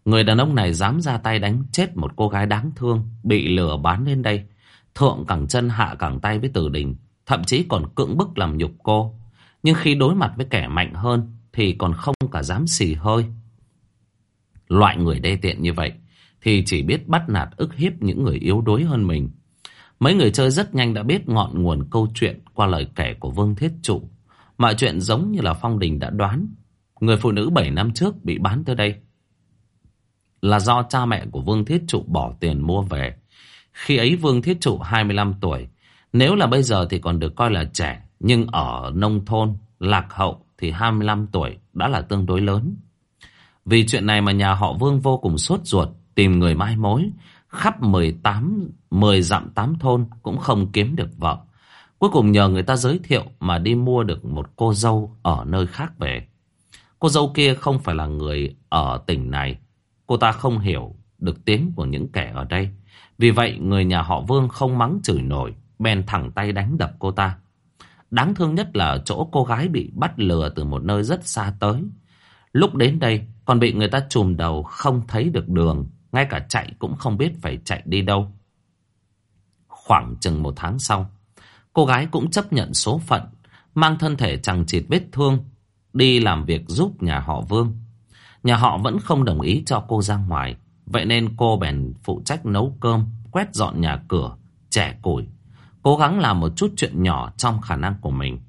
Người đàn ông này dám ra tay đánh chết một cô gái đáng thương, bị lừa bán lên đây. Thượng cẳng chân hạ cẳng tay với Tử Đình, thậm chí còn cưỡng bức làm nhục cô. Nhưng khi đối mặt với kẻ mạnh hơn, thì còn không cả dám xì hơi. Loại người đê tiện như vậy thì chỉ biết bắt nạt ức hiếp những người yếu đuối hơn mình. Mấy người chơi rất nhanh đã biết ngọn nguồn câu chuyện qua lời kể của Vương Thiết Trụ. Mọi chuyện giống như là Phong Đình đã đoán. Người phụ nữ 7 năm trước bị bán tới đây. Là do cha mẹ của Vương Thiết Trụ bỏ tiền mua về. Khi ấy Vương Thiết Trụ 25 tuổi. Nếu là bây giờ thì còn được coi là trẻ. Nhưng ở nông thôn, lạc hậu thì 25 tuổi đã là tương đối lớn. Vì chuyện này mà nhà họ Vương vô cùng sốt ruột tìm người mai mối, khắp 18 10 dặm 8 thôn cũng không kiếm được vợ. Cuối cùng nhờ người ta giới thiệu mà đi mua được một cô dâu ở nơi khác về. Cô dâu kia không phải là người ở tỉnh này. Cô ta không hiểu được tiếng của những kẻ ở đây. Vì vậy người nhà họ Vương không mắng chửi nổi, bèn thẳng tay đánh đập cô ta. Đáng thương nhất là chỗ cô gái bị bắt lừa từ một nơi rất xa tới. Lúc đến đây còn bị người ta trùm đầu không thấy được đường, ngay cả chạy cũng không biết phải chạy đi đâu. Khoảng chừng một tháng sau, cô gái cũng chấp nhận số phận, mang thân thể chẳng chịt vết thương, đi làm việc giúp nhà họ Vương. Nhà họ vẫn không đồng ý cho cô ra ngoài, vậy nên cô bèn phụ trách nấu cơm, quét dọn nhà cửa, trẻ củi, Cố gắng làm một chút chuyện nhỏ trong khả năng của mình.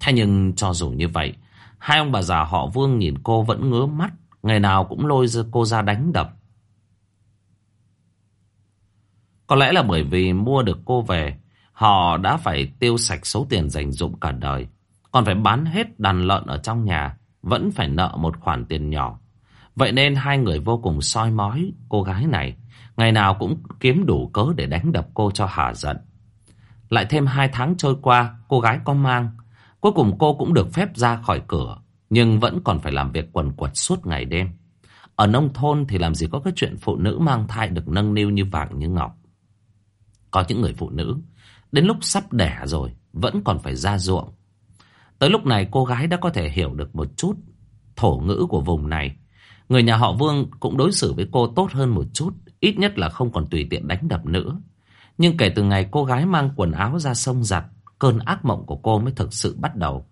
Thế nhưng cho dù như vậy, hai ông bà già họ Vương nhìn cô vẫn ngứa mắt, ngày nào cũng lôi cô ra đánh đập. Có lẽ là bởi vì mua được cô về, họ đã phải tiêu sạch số tiền dành dụng cả đời. Còn phải bán hết đàn lợn ở trong nhà, vẫn phải nợ một khoản tiền nhỏ. Vậy nên hai người vô cùng soi mói cô gái này, ngày nào cũng kiếm đủ cớ để đánh đập cô cho hả giận. Lại thêm hai tháng trôi qua, cô gái có mang. Cuối cùng cô cũng được phép ra khỏi cửa, nhưng vẫn còn phải làm việc quần quật suốt ngày đêm. Ở nông thôn thì làm gì có cái chuyện phụ nữ mang thai được nâng niu như vàng như ngọc. Có những người phụ nữ, đến lúc sắp đẻ rồi, vẫn còn phải ra ruộng. Tới lúc này cô gái đã có thể hiểu được một chút thổ ngữ của vùng này. Người nhà họ Vương cũng đối xử với cô tốt hơn một chút, ít nhất là không còn tùy tiện đánh đập nữa. Nhưng kể từ ngày cô gái mang quần áo ra sông giặt, cơn ác mộng của cô mới thực sự bắt đầu.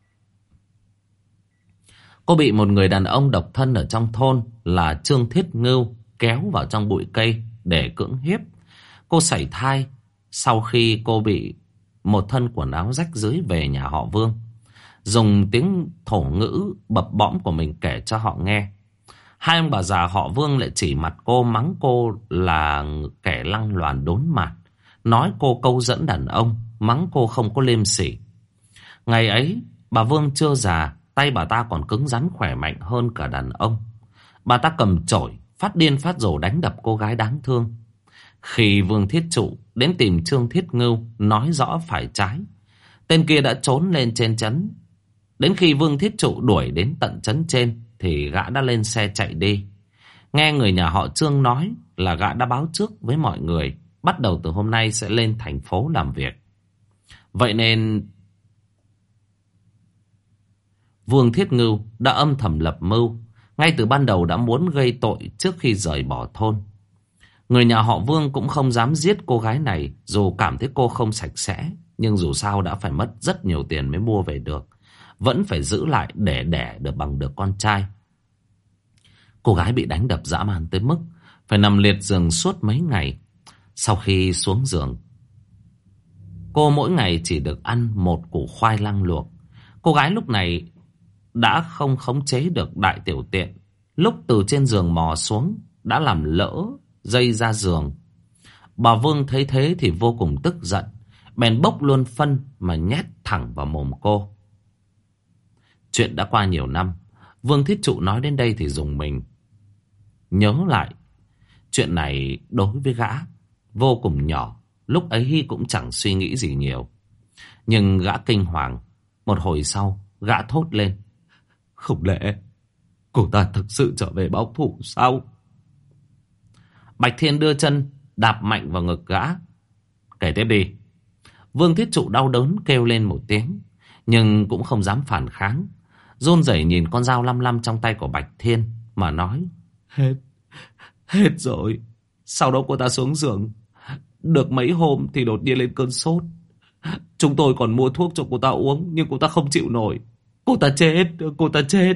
Cô bị một người đàn ông độc thân ở trong thôn là Trương Thiết Ngưu kéo vào trong bụi cây để cưỡng hiếp. Cô sảy thai sau khi cô bị một thân quần áo rách dưới về nhà họ Vương. Dùng tiếng thổ ngữ bập bõm của mình kể cho họ nghe. Hai ông bà già họ Vương lại chỉ mặt cô mắng cô là kẻ lăng loàn đốn mặt. Nói cô câu dẫn đàn ông, mắng cô không có liêm sỉ. Ngày ấy, bà Vương chưa già, tay bà ta còn cứng rắn khỏe mạnh hơn cả đàn ông. Bà ta cầm chổi, phát điên phát rồ đánh đập cô gái đáng thương. Khi Vương Thiết Trụ đến tìm Trương Thiết Ngưu nói rõ phải trái, tên kia đã trốn lên trên chấn. Đến khi Vương Thiết Trụ đuổi đến tận chấn trên thì gã đã lên xe chạy đi. Nghe người nhà họ Trương nói là gã đã báo trước với mọi người bắt đầu từ hôm nay sẽ lên thành phố làm việc. Vậy nên Vương Thiết Ngưu đã âm thầm lập mưu, ngay từ ban đầu đã muốn gây tội trước khi rời bỏ thôn. Người nhà họ Vương cũng không dám giết cô gái này dù cảm thấy cô không sạch sẽ, nhưng dù sao đã phải mất rất nhiều tiền mới mua về được. Vẫn phải giữ lại để đẻ được bằng được con trai. Cô gái bị đánh đập dã man tới mức phải nằm liệt giường suốt mấy ngày. Sau khi xuống giường, cô mỗi ngày chỉ được ăn một củ khoai lang luộc. Cô gái lúc này đã không khống chế được đại tiểu tiện. Lúc từ trên giường mò xuống, đã làm lỡ dây ra giường. Bà Vương thấy thế thì vô cùng tức giận, bèn bốc luôn phân mà nhét thẳng vào mồm cô. Chuyện đã qua nhiều năm, Vương Thiết Trụ nói đến đây thì dùng mình. Nhớ lại, chuyện này đối với gã vô cùng nhỏ, lúc ấy cũng chẳng suy nghĩ gì nhiều. Nhưng gã kinh hoàng, một hồi sau, gã thốt lên. Không lẽ cô ta thực sự trở về báo thủ sao? Bạch Thiên đưa chân đạp mạnh vào ngực gã. Kể tiếp đi. Vương Thiết Trụ đau đớn kêu lên một tiếng, nhưng cũng không dám phản kháng. Rôn rẩy nhìn con dao lăm lăm trong tay của Bạch Thiên mà nói. Hết, hết rồi. Sau đó cô ta xuống giường. Được mấy hôm thì đột nhiên lên cơn sốt. Chúng tôi còn mua thuốc cho cô ta uống, nhưng cô ta không chịu nổi. Cô ta chết, cô ta chết.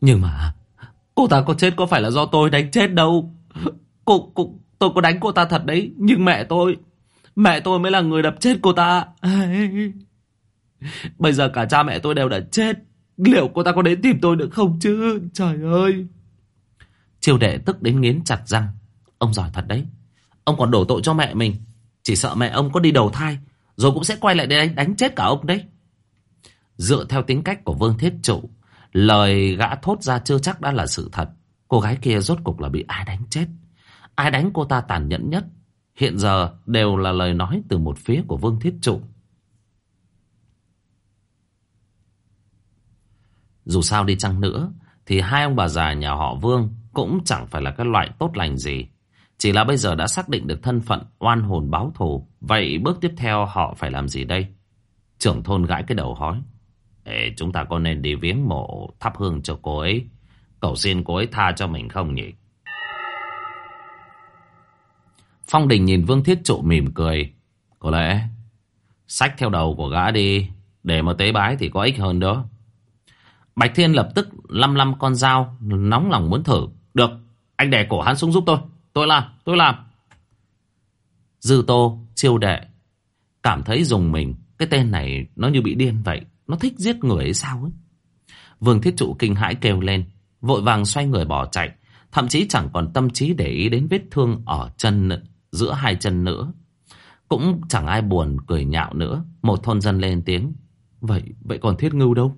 Nhưng mà Cô ta có chết có phải là do tôi đánh chết đâu Cô, cô Tôi có đánh cô ta thật đấy Nhưng mẹ tôi Mẹ tôi mới là người đập chết cô ta Bây giờ cả cha mẹ tôi đều đã chết Liệu cô ta có đến tìm tôi được không chứ Trời ơi Triều đệ tức đến nghiến chặt răng Ông giỏi thật đấy Ông còn đổ tội cho mẹ mình Chỉ sợ mẹ ông có đi đầu thai Rồi cũng sẽ quay lại để đánh, đánh chết cả ông đấy Dựa theo tính cách của Vương Thiết Trụ Lời gã thốt ra chưa chắc đã là sự thật. Cô gái kia rốt cục là bị ai đánh chết. Ai đánh cô ta tàn nhẫn nhất. Hiện giờ đều là lời nói từ một phía của Vương Thiết Trụ. Dù sao đi chăng nữa, thì hai ông bà già nhà họ Vương cũng chẳng phải là cái loại tốt lành gì. Chỉ là bây giờ đã xác định được thân phận oan hồn báo thù. Vậy bước tiếp theo họ phải làm gì đây? Trưởng thôn gãi cái đầu hói. Ê, chúng ta có nên đi viếng mộ thắp hương cho cô ấy Cầu xin cô ấy tha cho mình không nhỉ Phong Đình nhìn Vương Thiết Trụ mỉm cười Có lẽ Sách theo đầu của gã đi Để mà tế bái thì có ích hơn đó Bạch Thiên lập tức lăm lăm con dao, Nóng lòng muốn thử Được, anh đè cổ hắn xuống giúp tôi. Tôi làm tôi làm. Dư Tô, chiêu đệ Cảm thấy dùng mình. Cái tên này nó như bị điên vậy. Nó thích giết người ấy sao ấy? Vương Thiết Trụ kinh hãi kêu lên, Vội vàng xoay người bỏ chạy. Thậm chí chẳng còn tâm trí để ý đến vết thương Ở chân, giữa hai chân nữa. Cũng chẳng ai buồn cười nhạo nữa. Một thôn dân lên tiếng, Vậy vậy còn Thiết Ngưu đâu?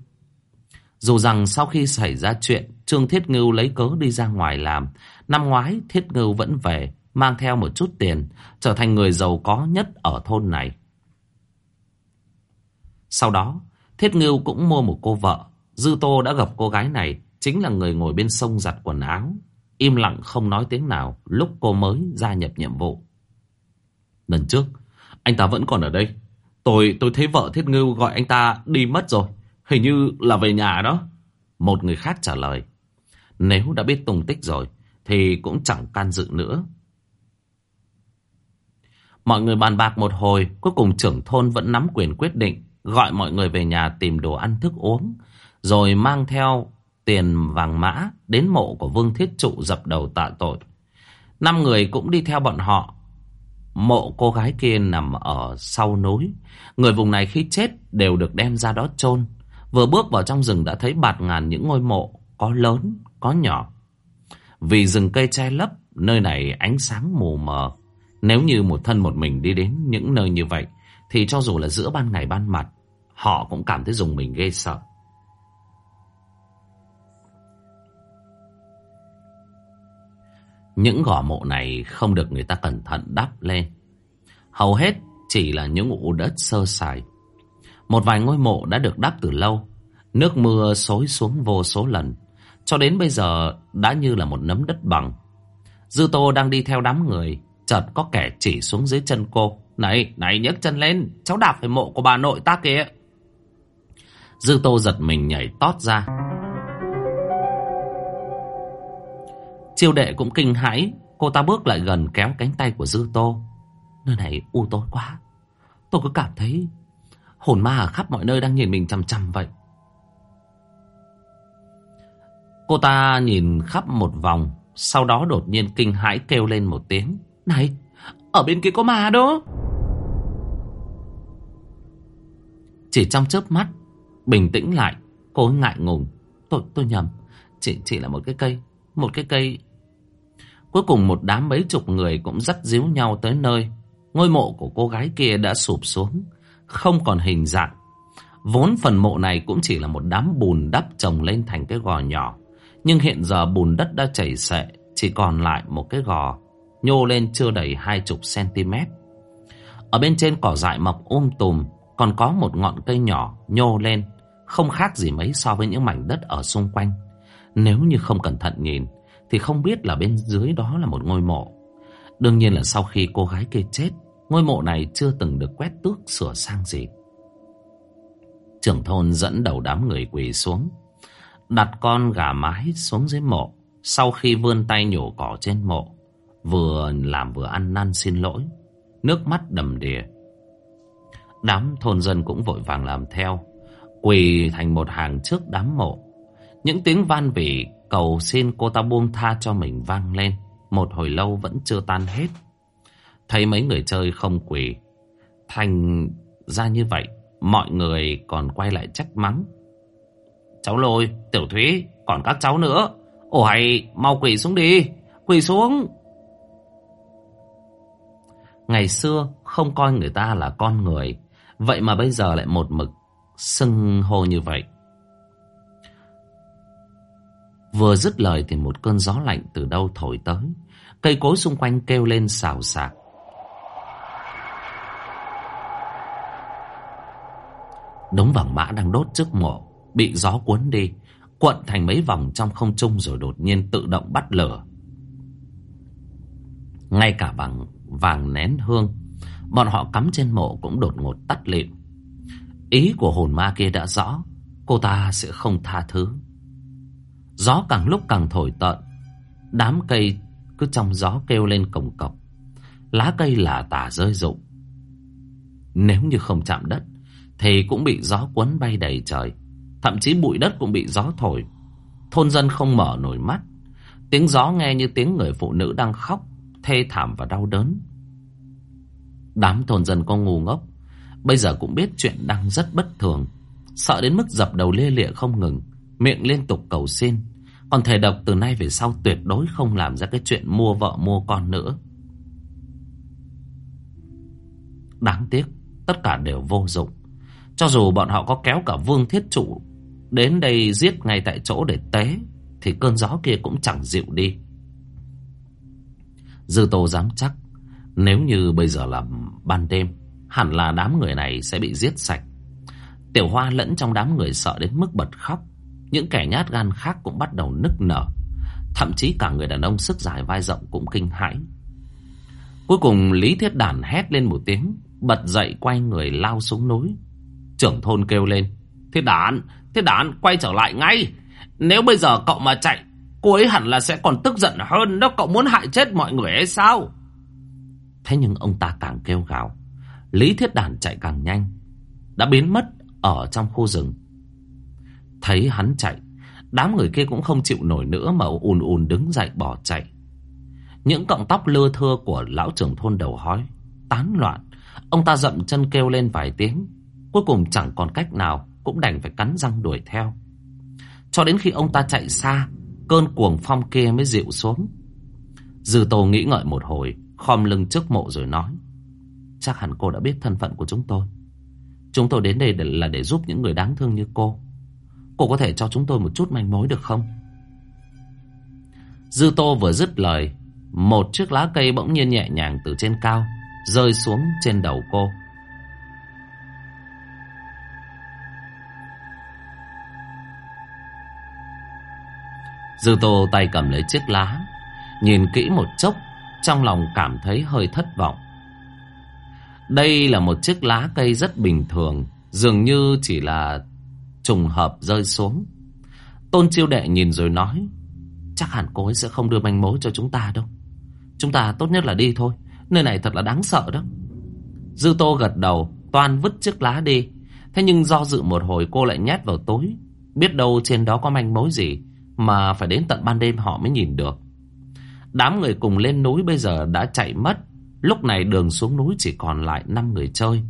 Dù rằng sau khi xảy ra chuyện Trương Thiết Ngưu lấy cớ đi ra ngoài làm Năm ngoái Thiết Ngưu vẫn về Mang theo một chút tiền Trở thành người giàu có nhất ở thôn này Sau đó Thiết Ngưu cũng mua một cô vợ. Dư Tô đã gặp cô gái này, chính là người ngồi bên sông giặt quần áo. Im lặng không nói tiếng nào lúc cô mới gia nhập nhiệm vụ. Lần trước Anh ta vẫn còn ở đây Tôi tôi thấy vợ Thiết Ngưu gọi anh ta đi mất rồi Hình như là về nhà đó. Một người khác trả lời. Nếu đã biết tung tích rồi, Thì cũng chẳng can dự nữa. Mọi người bàn bạc một hồi, Cuối cùng trưởng thôn vẫn nắm quyền quyết định, Gọi mọi người về nhà tìm đồ ăn thức uống, Rồi mang theo tiền vàng mã Đến mộ của Vương Thiết Trụ dập đầu tạ tội. Năm người cũng đi theo bọn họ. Mộ cô gái kia nằm ở sau núi. Người vùng này khi chết đều được đem ra đó chôn. Vừa bước vào trong rừng đã thấy bạt ngàn những ngôi mộ Có lớn, có nhỏ Vì rừng cây che lấp Nơi này ánh sáng mù mờ Nếu như một thân một mình đi đến những nơi như vậy Thì cho dù là giữa ban ngày ban mặt Họ cũng cảm thấy dùng mình ghê sợ Những gò mộ này không được người ta cẩn thận đắp lên. Hầu hết chỉ là những ụ đất sơ sài. Một vài ngôi mộ đã được đắp từ lâu. Nước mưa xối xuống vô số lần. Cho đến bây giờ đã như là một nấm đất bằng. Dư Tô đang đi theo đám người. Chợt có kẻ chỉ xuống dưới chân cô. Này, này nhấc chân lên. Cháu đạp phải mộ của bà nội ta kìa. Dư Tô giật mình nhảy tót ra. Chiêu đệ cũng kinh hãi Cô ta bước lại gần kéo cánh tay của Dư Tô Nơi này u tối quá Tôi cứ cảm thấy Hồn ma ở khắp mọi nơi đang nhìn mình chằm chằm vậy. Cô ta nhìn khắp một vòng Sau đó đột nhiên kinh hãi kêu lên một tiếng. Này Ở bên kia có ma đó. Chỉ trong chớp mắt Bình tĩnh lại Cô ngại ngùng. Tôi tôi nhầm Chỉ, chỉ là một cái cây Một cái cây. Cuối cùng một đám mấy chục người cũng dắt díu nhau tới nơi. Ngôi mộ của cô gái kia đã sụp xuống, không còn hình dạng. Vốn phần mộ này cũng chỉ là một đám bùn đắp trồng lên thành cái gò nhỏ. Nhưng hiện giờ bùn đất đã chảy xệ, chỉ còn lại một cái gò, nhô lên chưa đầy hai chục cm. Ở bên trên cỏ dại mọc um tùm, còn có một ngọn cây nhỏ nhô lên, không khác gì mấy so với những mảnh đất ở xung quanh. Nếu như không cẩn thận nhìn, thì không biết là bên dưới đó là một ngôi mộ. Đương nhiên là sau khi cô gái kia chết, ngôi mộ này chưa từng được quét tước sửa sang gì. Trưởng thôn dẫn đầu đám người quỳ xuống, đặt con gà mái xuống dưới mộ, sau khi vươn tay nhổ cỏ trên mộ, vừa làm vừa ăn năn xin lỗi, nước mắt đầm đìa. Đám thôn dân cũng vội vàng làm theo, quỳ thành một hàng trước đám mộ. Những tiếng van vỉ Cầu xin cô ta buông tha cho mình vang lên Một hồi lâu vẫn chưa tan hết Thấy mấy người chơi không quỳ. Thành ra như vậy Mọi người còn quay lại trách mắng. Cháu lôi, tiểu thúy Còn các cháu nữa. Ồ hay, mau quỳ xuống đi Quỳ xuống. Ngày xưa không coi người ta là con người Vậy mà bây giờ lại một mực Sưng hô như vậy. Vừa dứt lời thì một cơn gió lạnh từ đâu thổi tới. Cây cối xung quanh kêu lên xào xạc. Đống vàng mã đang đốt trước mộ, bị gió cuốn đi, cuộn thành mấy vòng trong không trung rồi đột nhiên tự động bắt lửa. Ngay cả bằng vàng nén hương, bọn họ cắm trên mộ cũng đột ngột tắt lịm. Ý của hồn ma kia đã rõ, cô ta sẽ không tha thứ. Gió càng lúc càng thổi tợn Đám cây cứ trong gió kêu lên cổng cọc Lá cây là tả rơi rụng Nếu như không chạm đất thì cũng bị gió cuốn bay đầy trời Thậm chí bụi đất cũng bị gió thổi. Thôn dân không mở nổi mắt. Tiếng gió nghe như tiếng người phụ nữ đang khóc Thê thảm và đau đớn. Đám thôn dân có ngu ngốc. Bây giờ cũng biết chuyện đang rất bất thường. Sợ đến mức dập đầu lia lịa không ngừng Miệng liên tục cầu xin. Còn thầy độc từ nay về sau tuyệt đối không làm ra cái chuyện mua vợ mua con nữa. Đáng tiếc, tất cả đều vô dụng. Cho dù bọn họ có kéo cả vương thiết trụ đến đây giết ngay tại chỗ để tế, thì cơn gió kia cũng chẳng dịu đi. Dư Tô dám chắc, nếu như bây giờ là ban đêm, hẳn là đám người này sẽ bị giết sạch. Tiểu Hoa lẫn trong đám người sợ đến mức bật khóc. Những kẻ nhát gan khác cũng bắt đầu nức nở Thậm chí cả người đàn ông sức dài vai rộng cũng kinh hãi Cuối cùng Lý Thiết Đản hét lên một tiếng, bật dậy quay người lao xuống núi. Trưởng thôn kêu lên, Thiết Đán, Thiết Đán quay trở lại ngay. Nếu bây giờ cậu mà chạy, cô ấy hẳn là sẽ còn tức giận hơn đó. cậu muốn hại chết mọi người hay sao? Thế nhưng ông ta càng kêu gào, Lý Thiết Đản chạy càng nhanh, đã biến mất ở trong khu rừng. Thấy hắn chạy, đám người kia cũng không chịu nổi nữa mà ùn ùn đứng dậy bỏ chạy. Những cọng tóc lưa thưa của lão trưởng thôn đầu hói Tán loạn Ông ta dậm chân kêu lên vài tiếng Cuối cùng chẳng còn cách nào Cũng đành phải cắn răng đuổi theo. Cho đến khi ông ta chạy xa, Cơn cuồng phong kia mới dịu xuống. Dư Tô nghĩ ngợi một hồi, Khom lưng trước mộ rồi nói, Chắc hẳn cô đã biết thân phận của chúng tôi. Chúng tôi đến đây là để giúp những người đáng thương như cô. Cô có thể cho chúng tôi một chút manh mối được không? Dư Tô vừa dứt lời, một chiếc lá cây bỗng nhiên nhẹ nhàng từ trên cao Rơi xuống trên đầu cô. Dư tô tay cầm lấy chiếc lá, Nhìn kỹ một chốc, Trong lòng cảm thấy hơi thất vọng. Đây là một chiếc lá cây rất bình thường, Dường như chỉ là trùng hợp rơi xuống. Tôn chiêu đệ nhìn rồi nói, Chắc hẳn cô ấy sẽ không đưa manh mối cho chúng ta đâu. Chúng ta tốt nhất là đi thôi, Nơi này thật là đáng sợ đó. Dư tô gật đầu, Toan vứt chiếc lá đi. Thế nhưng do dự một hồi, cô lại nhét vào tối Biết đâu trên đó có manh mối gì. Mà phải đến tận ban đêm họ mới nhìn được Đám người cùng lên núi bây giờ đã chạy mất Lúc này đường xuống núi chỉ còn lại 5 người chơi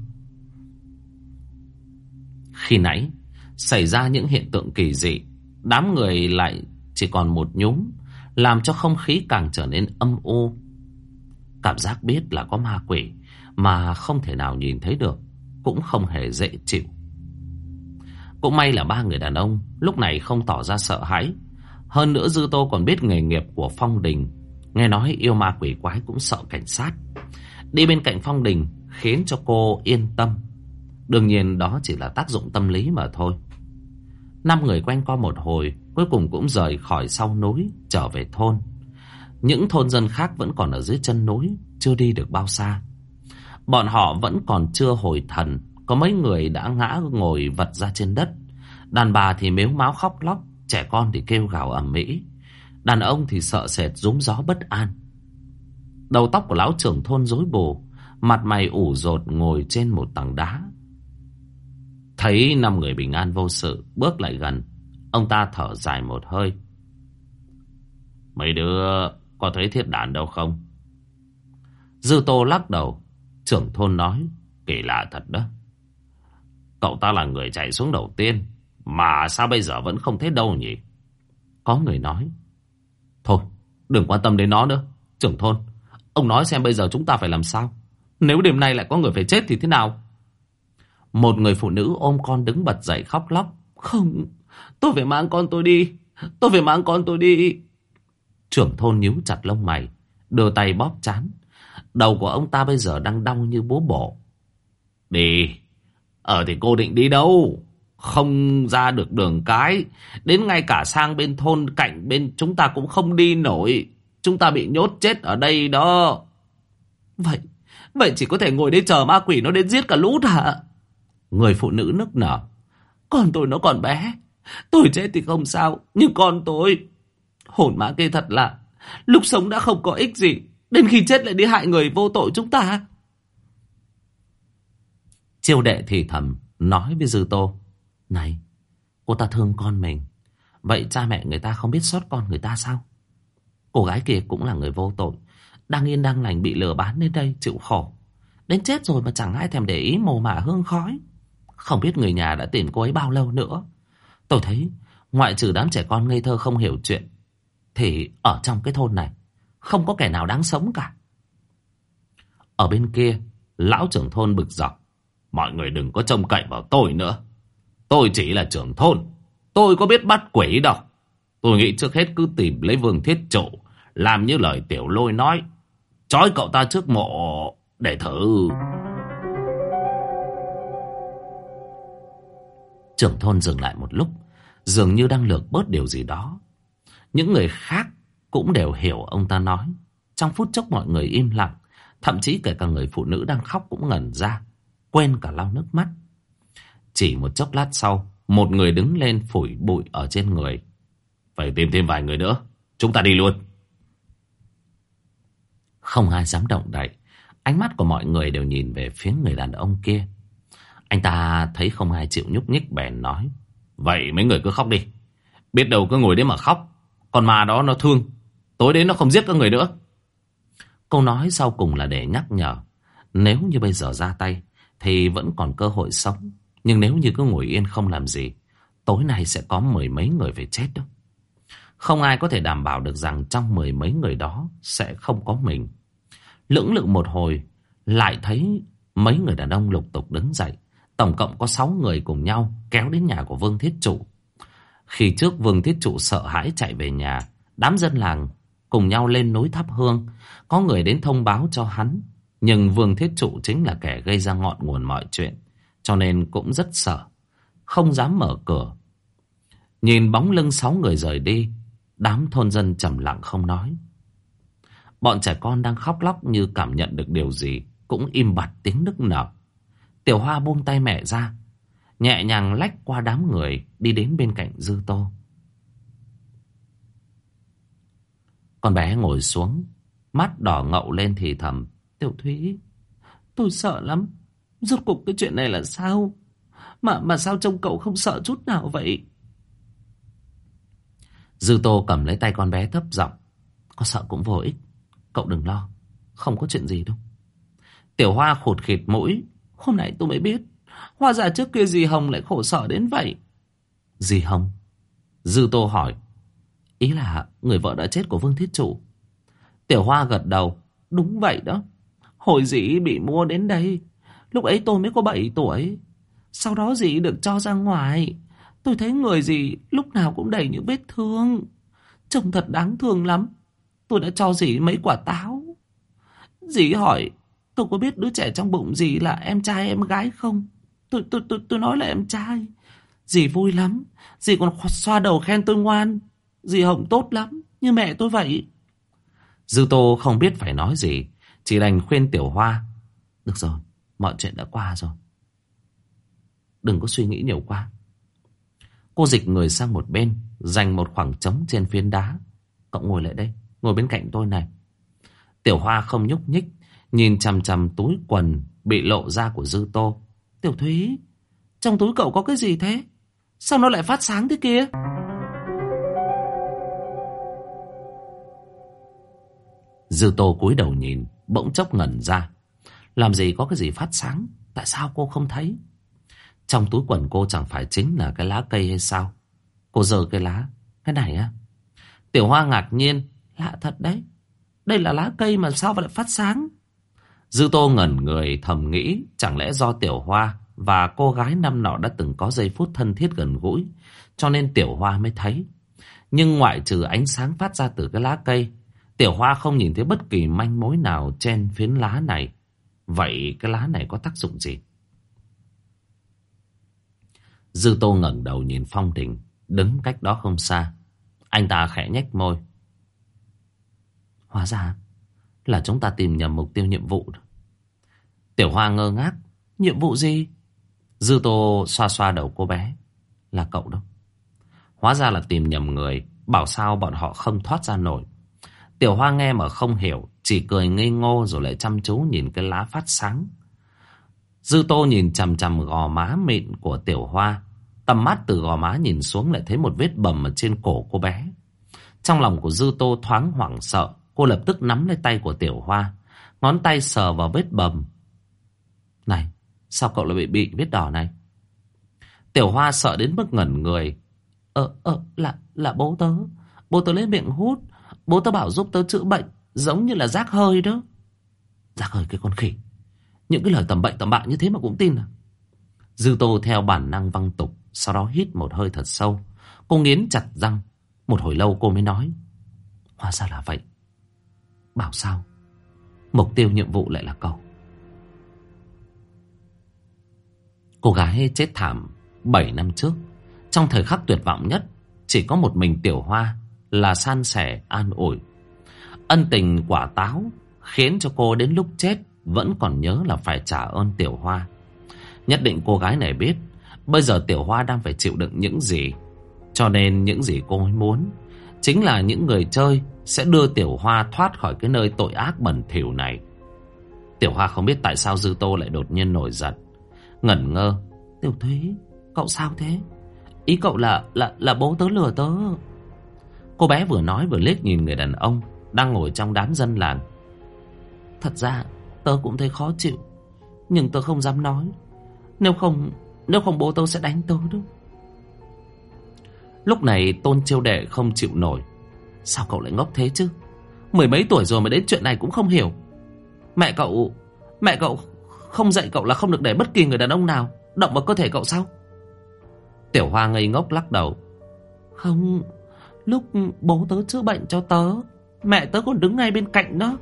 Khi nãy Xảy ra những hiện tượng kỳ dị Đám người lại chỉ còn một nhúm làm cho không khí càng trở nên âm u. Cảm giác biết là có ma quỷ mà không thể nào nhìn thấy được, cũng không hề dễ chịu. Cũng may là ba người đàn ông lúc này không tỏ ra sợ hãi. Hơn nữa Dư Tô còn biết nghề nghiệp của Phong Đình. Nghe nói yêu ma quỷ quái cũng sợ cảnh sát. Đi bên cạnh Phong Đình khiến cho cô yên tâm. Đương nhiên đó chỉ là tác dụng tâm lý mà thôi. Năm người quanh co một hồi, Cuối cùng cũng rời khỏi sau núi, Trở về thôn Những thôn dân khác vẫn còn ở dưới chân núi, Chưa đi được bao xa Bọn họ vẫn còn chưa hồi thần, Có mấy người đã ngã ngồi vật ra trên đất Đàn bà thì mếu máu khóc lóc Trẻ con thì kêu gào ầm ĩ. Đàn ông thì sợ sệt rúng gió bất an. Đầu tóc của lão trưởng thôn rối bù, Mặt mày ủ rột ngồi trên một tảng đá. Thấy năm người bình an vô sự, Bước lại gần, Ông ta thở dài một hơi. Mấy đứa có thấy thiết đàn đâu không? Dư tô lắc đầu. Trưởng thôn nói, Kỳ lạ thật đó. Cậu ta là người chạy xuống đầu tiên mà sao bây giờ vẫn không thấy đâu nhỉ? Có người nói Thôi, đừng quan tâm đến nó nữa Trưởng thôn, Ông nói xem bây giờ chúng ta phải làm sao Nếu đêm nay lại có người phải chết thì thế nào Một người phụ nữ ôm con đứng bật dậy khóc lóc Không, Tôi phải mang con tôi đi. Tôi phải mang con tôi đi. Trưởng thôn nhíu chặt lông mày. Đưa tay bóp chán. Đầu của ông ta bây giờ đang đau như bố bổ. Đi. Ở thì cô định đi đâu? Không ra được đường cái. Đến ngay cả sang bên thôn cạnh bên chúng ta cũng không đi nổi. Chúng ta bị nhốt chết ở đây đó. Vậy, vậy chỉ có thể ngồi đây chờ ma quỷ nó đến giết cả lũ hả? Người phụ nữ nức nở. Con tôi nó còn bé. Tôi chết thì không sao, nhưng con tôi... Hồn mã kia thật là... Lúc sống đã không có ích gì, đến khi chết lại đi hại người vô tội chúng ta. Chiêu đệ thì thầm, nói với Dư Tô. Này, cô ta thương con mình. Vậy cha mẹ người ta không biết xót con người ta sao? Cô gái kia cũng là người vô tội. Đang yên đang lành bị lừa bán đến đây chịu khổ. Đến chết rồi mà chẳng ai thèm để ý mồ mả hương khói. Không biết người nhà đã tìm cô ấy bao lâu nữa. Tôi thấy ngoại trừ đám trẻ con ngây thơ không hiểu chuyện thì ở trong cái thôn này không có kẻ nào đáng sống cả. Ở bên kia, lão trưởng thôn bực dọc. Mọi người đừng có trông cậy vào tôi nữa. Tôi chỉ là trưởng thôn. Tôi có biết bắt quỷ đâu. Tôi nghĩ trước hết cứ tìm lấy vương thiết trụ. Làm như lời tiểu lôi nói. Chói cậu ta trước mộ để thử. Trưởng thôn dừng lại một lúc, dường như đang lược bớt điều gì đó. Những người khác cũng đều hiểu ông ta nói. Trong phút chốc mọi người im lặng, Thậm chí kể cả người phụ nữ đang khóc cũng ngẩn ra Quên cả lau nước mắt chỉ một chốc lát sau, Một người đứng lên phủi bụi ở trên người. Phải tìm thêm vài người nữa. Chúng ta đi luôn. Không ai dám động đậy. Ánh mắt của mọi người đều nhìn về phía người đàn ông kia. Anh ta thấy không ai chịu nhúc nhích bèn nói, Vậy mấy người cứ khóc đi. Biết đâu cứ ngồi đấy mà khóc. Còn mà đó nó thương. Tối đến nó không giết các người nữa. Câu nói sau cùng là để nhắc nhở. Nếu như bây giờ ra tay, Thì vẫn còn cơ hội sống. Nhưng nếu như cứ ngồi yên không làm gì, Tối nay sẽ có mười mấy người phải chết đó. Không ai có thể đảm bảo được rằng Trong mười mấy người đó Sẽ không có mình. Lưỡng lự một hồi, Lại thấy mấy người đàn ông lục tục đứng dậy. Tổng cộng có sáu người cùng nhau Kéo đến nhà của Vương Thiết Trụ. Khi trước Vương Thiết Trụ sợ hãi chạy về nhà, Đám dân làng cùng nhau lên núi thắp hương. Có người đến thông báo cho hắn, Nhưng Vương Thiết Trụ chính là kẻ gây ra ngọn nguồn mọi chuyện. Cho nên cũng rất sợ Không dám mở cửa Nhìn bóng lưng sáu người rời đi Đám thôn dân trầm lặng không nói Bọn trẻ con đang khóc lóc như cảm nhận được điều gì Cũng im bặt tiếng nức nở Tiểu Hoa buông tay mẹ ra Nhẹ nhàng lách qua đám người Đi đến bên cạnh Dư Tô Con bé ngồi xuống Mắt đỏ ngậu lên thì thầm. Tiểu Thúy, tôi sợ lắm. Rốt cuộc cái chuyện này là sao? Mà mà sao trông cậu không sợ chút nào vậy? Dư Tô cầm lấy tay con bé thấp giọng. Có sợ cũng vô ích. Cậu đừng lo. Không có chuyện gì đâu. Tiểu Hoa khụt khịt mũi. Hôm nay tôi mới biết. Hoa giả trước kia dì Hồng lại khổ sở đến vậy. Dì Hồng? Dư Tô hỏi. Ý là người vợ đã chết của Vương Thiết Chủ. Tiểu Hoa gật đầu. Đúng vậy đó. Hồi dĩ bị mua đến đây. Lúc ấy tôi mới có 7 tuổi. Sau đó dì được cho ra ngoài. Tôi thấy người dì lúc nào cũng đầy những vết thương. Trông thật đáng thương lắm. Tôi đã cho dì mấy quả táo. Dì hỏi tôi có biết đứa trẻ trong bụng dì là em trai em gái không? Tôi, tôi, tôi, tôi nói là em trai. Dì vui lắm. Dì còn xoa đầu khen tôi ngoan. Dì Hồng tốt lắm. Như mẹ tôi vậy. Dư Tô không biết phải nói gì, chỉ đành khuyên Tiểu Hoa. Được rồi, mọi chuyện đã qua rồi. Đừng có suy nghĩ nhiều quá. Cô dịch người sang một bên, dành một khoảng trống trên phiến đá. Cậu ngồi lại đây, ngồi bên cạnh tôi này. Tiểu Hoa không nhúc nhích, nhìn chằm chằm túi quần bị lộ ra của Dư Tô. Tiểu Thúy, trong túi cậu có cái gì thế? Sao nó lại phát sáng thế kia? Dư Tô cúi đầu nhìn, bỗng chốc ngẩn ra. Làm gì có cái gì phát sáng, tại sao cô không thấy? Trong túi quần cô chẳng phải chính là cái lá cây hay sao? Cô giơ cái lá, cái này á. Tiểu Hoa ngạc nhiên, lạ thật đấy. Đây là lá cây mà sao lại phát sáng? Dư Tô ngẩn người thầm nghĩ, chẳng lẽ do Tiểu Hoa và cô gái năm nọ đã từng có giây phút thân thiết gần gũi, cho nên Tiểu Hoa mới thấy. Nhưng ngoại trừ ánh sáng phát ra từ cái lá cây, Tiểu Hoa không nhìn thấy bất kỳ manh mối nào trên phiến lá này. Vậy cái lá này có tác dụng gì? Dư Tô ngẩng đầu nhìn Phong Đình, đứng cách đó không xa. Anh ta khẽ nhếch môi. Hóa ra là chúng ta tìm nhầm mục tiêu nhiệm vụ. Tiểu Hoa ngơ ngác. Nhiệm vụ gì? Dư Tô xoa xoa đầu cô bé. Là cậu đó. Hóa ra là tìm nhầm người. Bảo sao bọn họ không thoát ra nổi. Tiểu Hoa nghe mà không hiểu, chỉ cười ngây ngô rồi lại chăm chú nhìn cái lá phát sáng. Dư Tô nhìn chằm chằm gò má mịn của Tiểu Hoa. Tầm mắt từ gò má nhìn xuống lại thấy một vết bầm ở trên cổ cô bé. Trong lòng của Dư Tô thoáng hoảng sợ, cô lập tức nắm lấy tay của Tiểu Hoa. Ngón tay sờ vào vết bầm. Này, sao cậu lại bị bị vết đỏ này? Tiểu Hoa sợ đến mức ngẩn người. Ờ, ờ, là, là bố tớ. Bố tớ lấy miệng hút. Bố tớ bảo giúp tớ chữa bệnh Giống như là rác hơi đó. Rác hơi cái con khỉ. Những cái lời tầm bệnh tầm bạ như thế mà cũng tin à. Dư tô theo bản năng văng tục, Sau đó hít một hơi thật sâu. Cô nghiến chặt răng. Một hồi lâu cô mới nói, Hóa ra là vậy. Bảo sao? Mục tiêu nhiệm vụ lại là cậu. Cô gái chết thảm 7 năm trước. Trong thời khắc tuyệt vọng nhất, Chỉ có một mình tiểu hoa là san sẻ, an ủi. Ân tình quả táo, Khiến cho cô đến lúc chết Vẫn còn nhớ là phải trả ơn Tiểu Hoa. Nhất định cô gái này biết, Bây giờ Tiểu Hoa đang phải chịu đựng những gì. Cho nên những gì cô ấy muốn Chính là những người chơi Sẽ đưa Tiểu Hoa thoát khỏi cái nơi tội ác bẩn thỉu này. Tiểu Hoa không biết tại sao Dư Tô lại đột nhiên nổi giận. Ngẩn ngơ, Tiểu Thúy, Cậu sao thế? Ý cậu là là là bố tớ lừa tớ. Cô bé vừa nói vừa liếc nhìn người đàn ông. Đang ngồi trong đám dân làng. Thật ra, tớ cũng thấy khó chịu, Nhưng tớ không dám nói. Nếu không Nếu không bố tớ sẽ đánh tớ đâu Lúc này tôn chiêu đệ không chịu nổi. Sao cậu lại ngốc thế chứ? Mười mấy tuổi rồi mà đến chuyện này cũng không hiểu. Mẹ cậu Mẹ cậu không dạy cậu là không được để bất kỳ người đàn ông nào Động vào cơ thể cậu sao? Tiểu Hoa ngây ngốc lắc đầu. Không, Lúc bố tớ chữa bệnh cho tớ Mẹ tớ còn đứng ngay bên cạnh đó.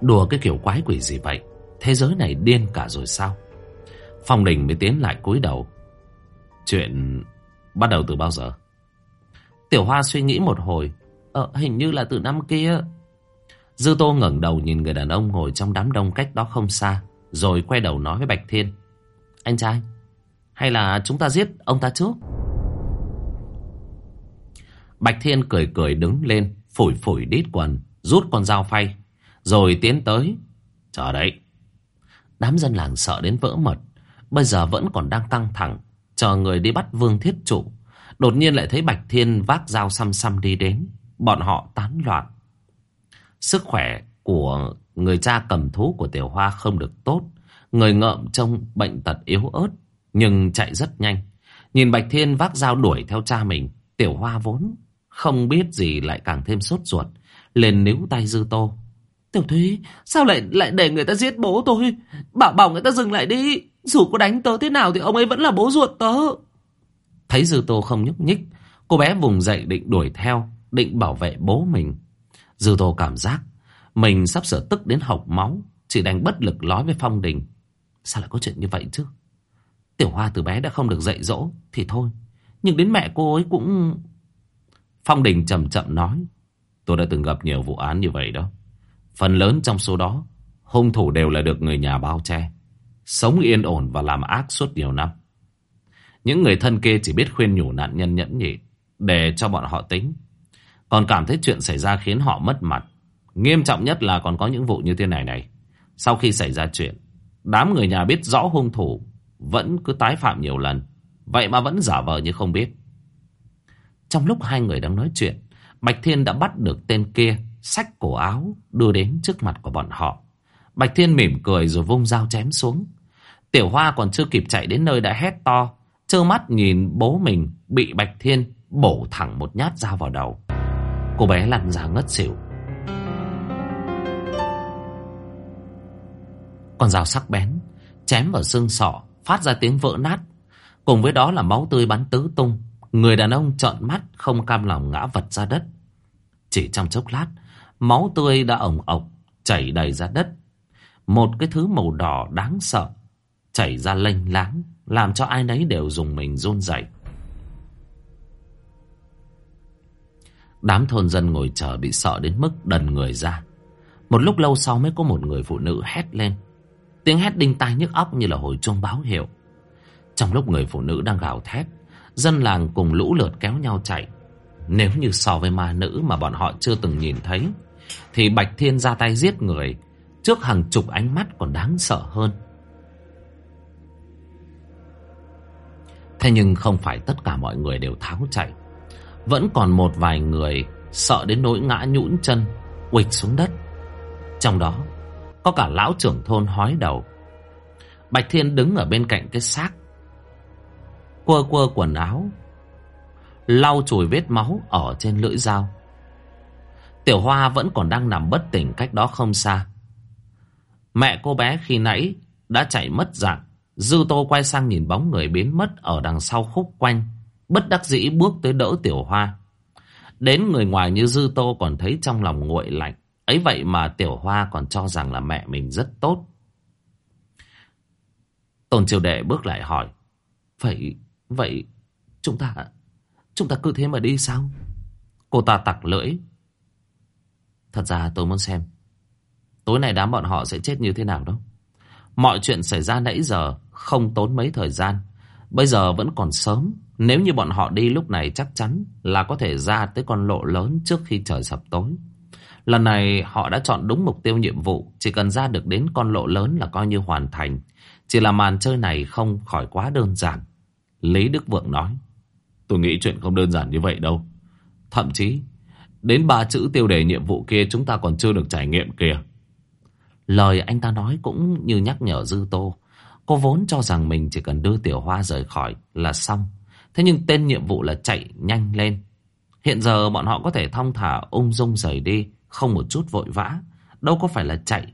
Đùa cái kiểu quái quỷ gì vậy? Thế giới này điên cả rồi sao? Phong Đình mới tiến lại cúi đầu. Chuyện bắt đầu từ bao giờ? Tiểu Hoa suy nghĩ một hồi. Ờ hình như là từ năm kia. Dư Tô ngẩng đầu nhìn người đàn ông ngồi trong đám đông cách đó không xa, Rồi quay đầu nói với Bạch Thiên. Anh trai, Hay là chúng ta giết ông ta trước? Bạch Thiên cười cười đứng lên, Phủi phủi đít quần, Rút con dao phay, Rồi tiến tới. Chờ đấy. Đám dân làng sợ đến vỡ mật, Bây giờ vẫn còn đang căng thẳng, Chờ người đi bắt Vương Thiết Trụ. Đột nhiên lại thấy Bạch Thiên vác dao xăm xăm đi đến, Bọn họ tán loạn. Sức khỏe của người cha cầm thú của Tiểu Hoa không được tốt, Người ngợm trông bệnh tật yếu ớt, Nhưng chạy rất nhanh. Nhìn Bạch Thiên vác dao đuổi theo cha mình, Tiểu Hoa vốn không biết gì lại càng thêm sốt ruột, Lên níu tay Dư Tô. Tiểu Thúy, Sao lại lại để người ta giết bố tôi? Bảo bảo người ta dừng lại đi. Dù có đánh tớ thế nào thì ông ấy vẫn là bố ruột tớ. Thấy Dư Tô không nhúc nhích, Cô bé vùng dậy định đuổi theo, Định bảo vệ bố mình. Dư Tô cảm giác Mình sắp sửa tức đến hộc máu, Chỉ đành bất lực nói với Phong Đình. Sao lại có chuyện như vậy chứ? Tiểu Hoa từ bé đã không được dạy dỗ Thì thôi. Nhưng đến mẹ cô ấy cũng Phong Đình chậm chậm nói, Tôi đã từng gặp nhiều vụ án như vậy đó. Phần lớn trong số đó, Hung thủ đều là được người nhà bao che, Sống yên ổn và làm ác suốt nhiều năm. Những người thân kia chỉ biết khuyên nhủ nạn nhân nhẫn nhị Để cho bọn họ tính. Còn cảm thấy chuyện xảy ra khiến họ mất mặt. Nghiêm trọng nhất là còn có những vụ như thế này này. Sau khi xảy ra chuyện, Đám người nhà biết rõ hung thủ Vẫn cứ tái phạm nhiều lần. Vậy mà vẫn giả vờ như không biết. Trong lúc hai người đang nói chuyện, Bạch Thiên đã bắt được tên kia, Xách cổ áo, đưa đến trước mặt của bọn họ. Bạch Thiên mỉm cười rồi vung dao chém xuống. Tiểu Hoa còn chưa kịp chạy đến nơi đã hét to, Trơ mắt nhìn bố mình bị Bạch Thiên bổ thẳng một nhát dao vào đầu. Cô bé lăn ra ngất xỉu. Con dao sắc bén, Chém vào xương sọ, Phát ra tiếng vỡ nát. Cùng với đó là máu tươi bắn tứ tung. Người đàn ông trợn mắt, không cam lòng ngã vật ra đất. Chỉ trong chốc lát, Máu tươi đã ổng ộc Chảy đầy ra đất. Một cái thứ màu đỏ đáng sợ Chảy ra lênh láng, Làm cho ai nấy đều dùng mình run rẩy. Đám thôn dân ngồi chờ bị sợ đến mức đần người ra. Một lúc lâu sau mới có một người phụ nữ hét lên. Tiếng hét đinh tai nhức óc như là hồi chuông báo hiệu. Trong lúc người phụ nữ đang gào thét Dân làng cùng lũ lượt kéo nhau chạy. Nếu như so với ma nữ mà bọn họ chưa từng nhìn thấy, Thì Bạch Thiên ra tay giết người Trước hàng chục ánh mắt còn đáng sợ hơn. Thế nhưng không phải tất cả mọi người đều tháo chạy. Vẫn còn một vài người Sợ đến nỗi ngã nhũn chân, Quịch xuống đất. Trong đó, Có cả lão trưởng thôn hói đầu. Bạch Thiên đứng ở bên cạnh cái xác Quơ quơ quần áo Lau chùi vết máu Ở trên lưỡi dao. Tiểu Hoa vẫn còn đang nằm bất tỉnh Cách đó không xa. Mẹ cô bé khi nãy Đã chạy mất dạng Dư Tô quay sang nhìn bóng người biến mất Ở đằng sau khúc quanh Bất đắc dĩ bước tới đỡ Tiểu Hoa. Đến người ngoài như Dư Tô còn thấy trong lòng nguội lạnh Ấy vậy mà Tiểu Hoa còn cho rằng là mẹ mình rất tốt. Tôn Triều Đệ bước lại hỏi Vậy, vậy chúng ta Chúng ta cứ thế mà đi sao Cô ta tặc lưỡi. Thật ra tôi muốn xem. Tối nay đám bọn họ sẽ chết như thế nào đó Mọi chuyện xảy ra nãy giờ không tốn mấy thời gian. Bây giờ vẫn còn sớm. Nếu như bọn họ đi lúc này chắc chắn là có thể ra tới con lộ lớn trước khi trời sập tối. Lần này họ đã chọn đúng mục tiêu nhiệm vụ. Chỉ cần ra được đến con lộ lớn là coi như hoàn thành. Chỉ là màn chơi này không khỏi quá đơn giản. Lý Đức Vượng nói. Tôi nghĩ chuyện không đơn giản như vậy đâu. Thậm chí, đến ba chữ tiêu đề nhiệm vụ kia chúng ta còn chưa được trải nghiệm kìa. Lời anh ta nói cũng như nhắc nhở Dư Tô. Cô vốn cho rằng mình chỉ cần đưa Tiểu Hoa rời khỏi là xong. Thế nhưng tên nhiệm vụ là chạy nhanh lên. Hiện giờ bọn họ có thể thong thả ung dung rời đi, không một chút vội vã. Đâu có phải là chạy.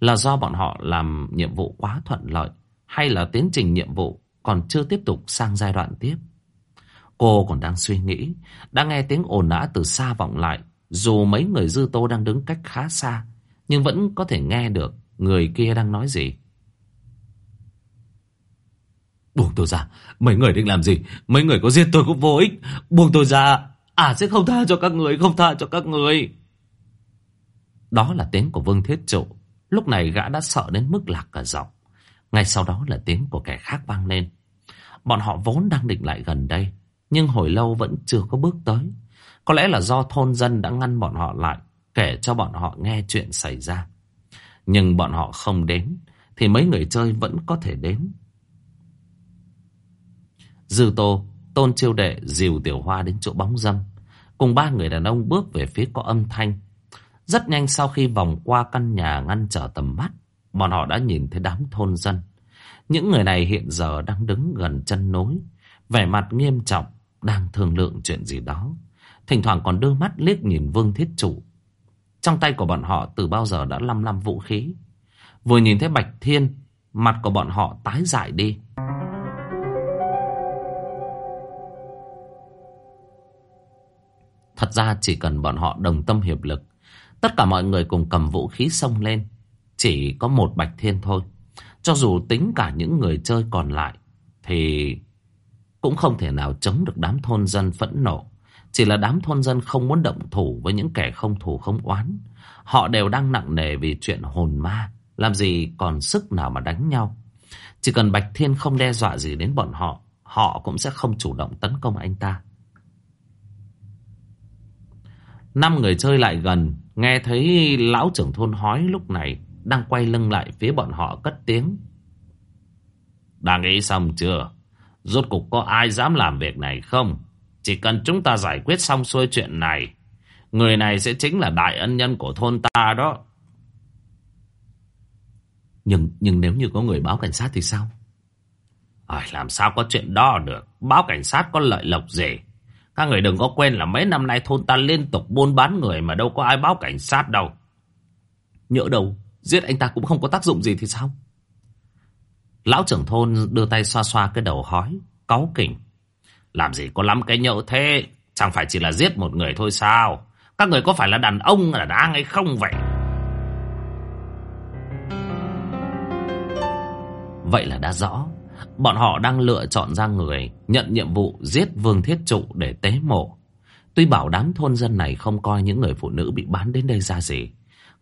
Là do bọn họ làm nhiệm vụ quá thuận lợi, hay là tiến trình nhiệm vụ còn chưa tiếp tục sang giai đoạn tiếp. Cô còn đang suy nghĩ, đang nghe tiếng ồn ào từ xa vọng lại. Dù mấy người dư tô đang đứng cách khá xa, nhưng vẫn có thể nghe được người kia đang nói gì. Buông tôi ra, mấy người định làm gì? Mấy người có giết tôi cũng vô ích. Buông tôi ra, à sẽ không tha cho các người, không tha cho các người. Đó là tiếng của Vương Thiết Trụ. Lúc này gã đã sợ đến mức lạc cả giọng. Ngay sau đó là tiếng của kẻ khác vang lên. Bọn họ vốn đang định lại gần đây, nhưng hồi lâu vẫn chưa có bước tới. Có lẽ là do thôn dân đã ngăn bọn họ lại, kể cho bọn họ nghe chuyện xảy ra. Nhưng bọn họ không đến, thì mấy người chơi vẫn có thể đến. Dư Tô, Tôn Chiêu Đệ dìu Tiểu Hoa đến chỗ bóng dâm. Cùng ba người đàn ông bước về phía có âm thanh. Rất nhanh sau khi vòng qua căn nhà ngăn trở tầm mắt, bọn họ đã nhìn thấy đám thôn dân. Những người này hiện giờ đang đứng gần chân nối, vẻ mặt nghiêm trọng, đang thương lượng chuyện gì đó. Thỉnh thoảng còn đưa mắt liếc nhìn Vương Thiết Chủ. Trong tay của bọn họ từ bao giờ đã lăm lăm vũ khí. Vừa nhìn thấy Bạch Thiên, mặt của bọn họ tái dại đi. Thật ra chỉ cần bọn họ đồng tâm hiệp lực, tất cả mọi người cùng cầm vũ khí xông lên. Chỉ có một Bạch Thiên thôi. Cho dù tính cả những người chơi còn lại, thì cũng không thể nào chống được đám thôn dân phẫn nộ. Chỉ là đám thôn dân không muốn động thủ với những kẻ không thủ không oán. Họ đều đang nặng nề vì chuyện hồn ma. Làm gì còn sức nào mà đánh nhau. Chỉ cần Bạch Thiên không đe dọa gì đến bọn họ, họ cũng sẽ không chủ động tấn công anh ta. Năm người chơi lại gần, nghe thấy lão trưởng thôn hói lúc này đang quay lưng lại phía bọn họ cất tiếng. đã nghĩ xong chưa? Rốt cục có ai dám làm việc này không? Chỉ cần chúng ta giải quyết xong xuôi chuyện này, người này sẽ chính là đại ân nhân của thôn ta đó. Nhưng nhưng nếu như có người báo cảnh sát thì sao? À, làm sao có chuyện đó được? Báo cảnh sát có lợi lộc gì? Các người đừng có quên là mấy năm nay thôn ta liên tục buôn bán người mà đâu có ai báo cảnh sát đâu. Nhỡ đâu, giết anh ta cũng không có tác dụng gì thì sao? Lão trưởng thôn đưa tay xoa xoa cái đầu hói, cáu kỉnh. Làm gì có lắm cái nhậu thế, chẳng phải chỉ là giết một người thôi sao? Các người có phải là đàn ông là đàn hay không vậy? Vậy là đã rõ, bọn họ đang lựa chọn ra người nhận nhiệm vụ giết Vương Thiết Trụ để tế mộ. Tuy bảo đám thôn dân này không coi những người phụ nữ bị bán đến đây ra gì,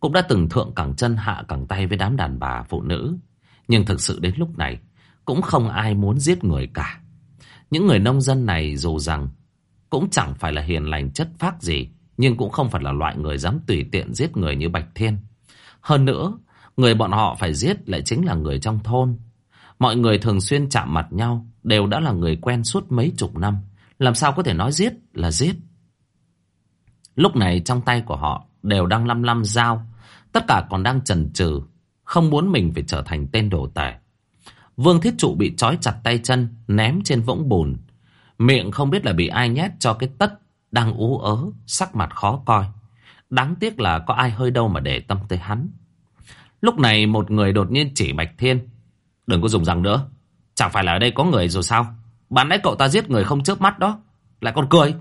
cũng đã từng thượng cẳng chân hạ cẳng tay với đám đàn bà phụ nữ. Nhưng thực sự đến lúc này, Cũng không ai muốn giết người cả. Những người nông dân này dù rằng Cũng chẳng phải là hiền lành chất phác gì, Nhưng cũng không phải là loại người dám tùy tiện giết người như Bạch Thiên. Hơn nữa, Người bọn họ phải giết lại chính là người trong thôn. Mọi người thường xuyên chạm mặt nhau, Đều đã là người quen suốt mấy chục năm. Làm sao có thể nói giết là giết? Lúc này trong tay của họ Đều đang lăm lăm dao Tất cả còn đang chần chừ không muốn mình phải trở thành tên đồ tể. Vương Thiết Trụ bị trói chặt tay chân, ném trên vũng bùn. Miệng không biết là bị ai nhét cho cái tất đang ú ớ, sắc mặt khó coi. Đáng tiếc là có ai hơi đâu mà để tâm tới hắn. Lúc này một người đột nhiên chỉ Bạch Thiên. Đừng có dùng răng nữa. Chẳng phải là ở đây có người rồi sao? Bạn nãy cậu ta giết người không chớp mắt đó. Lại còn cười.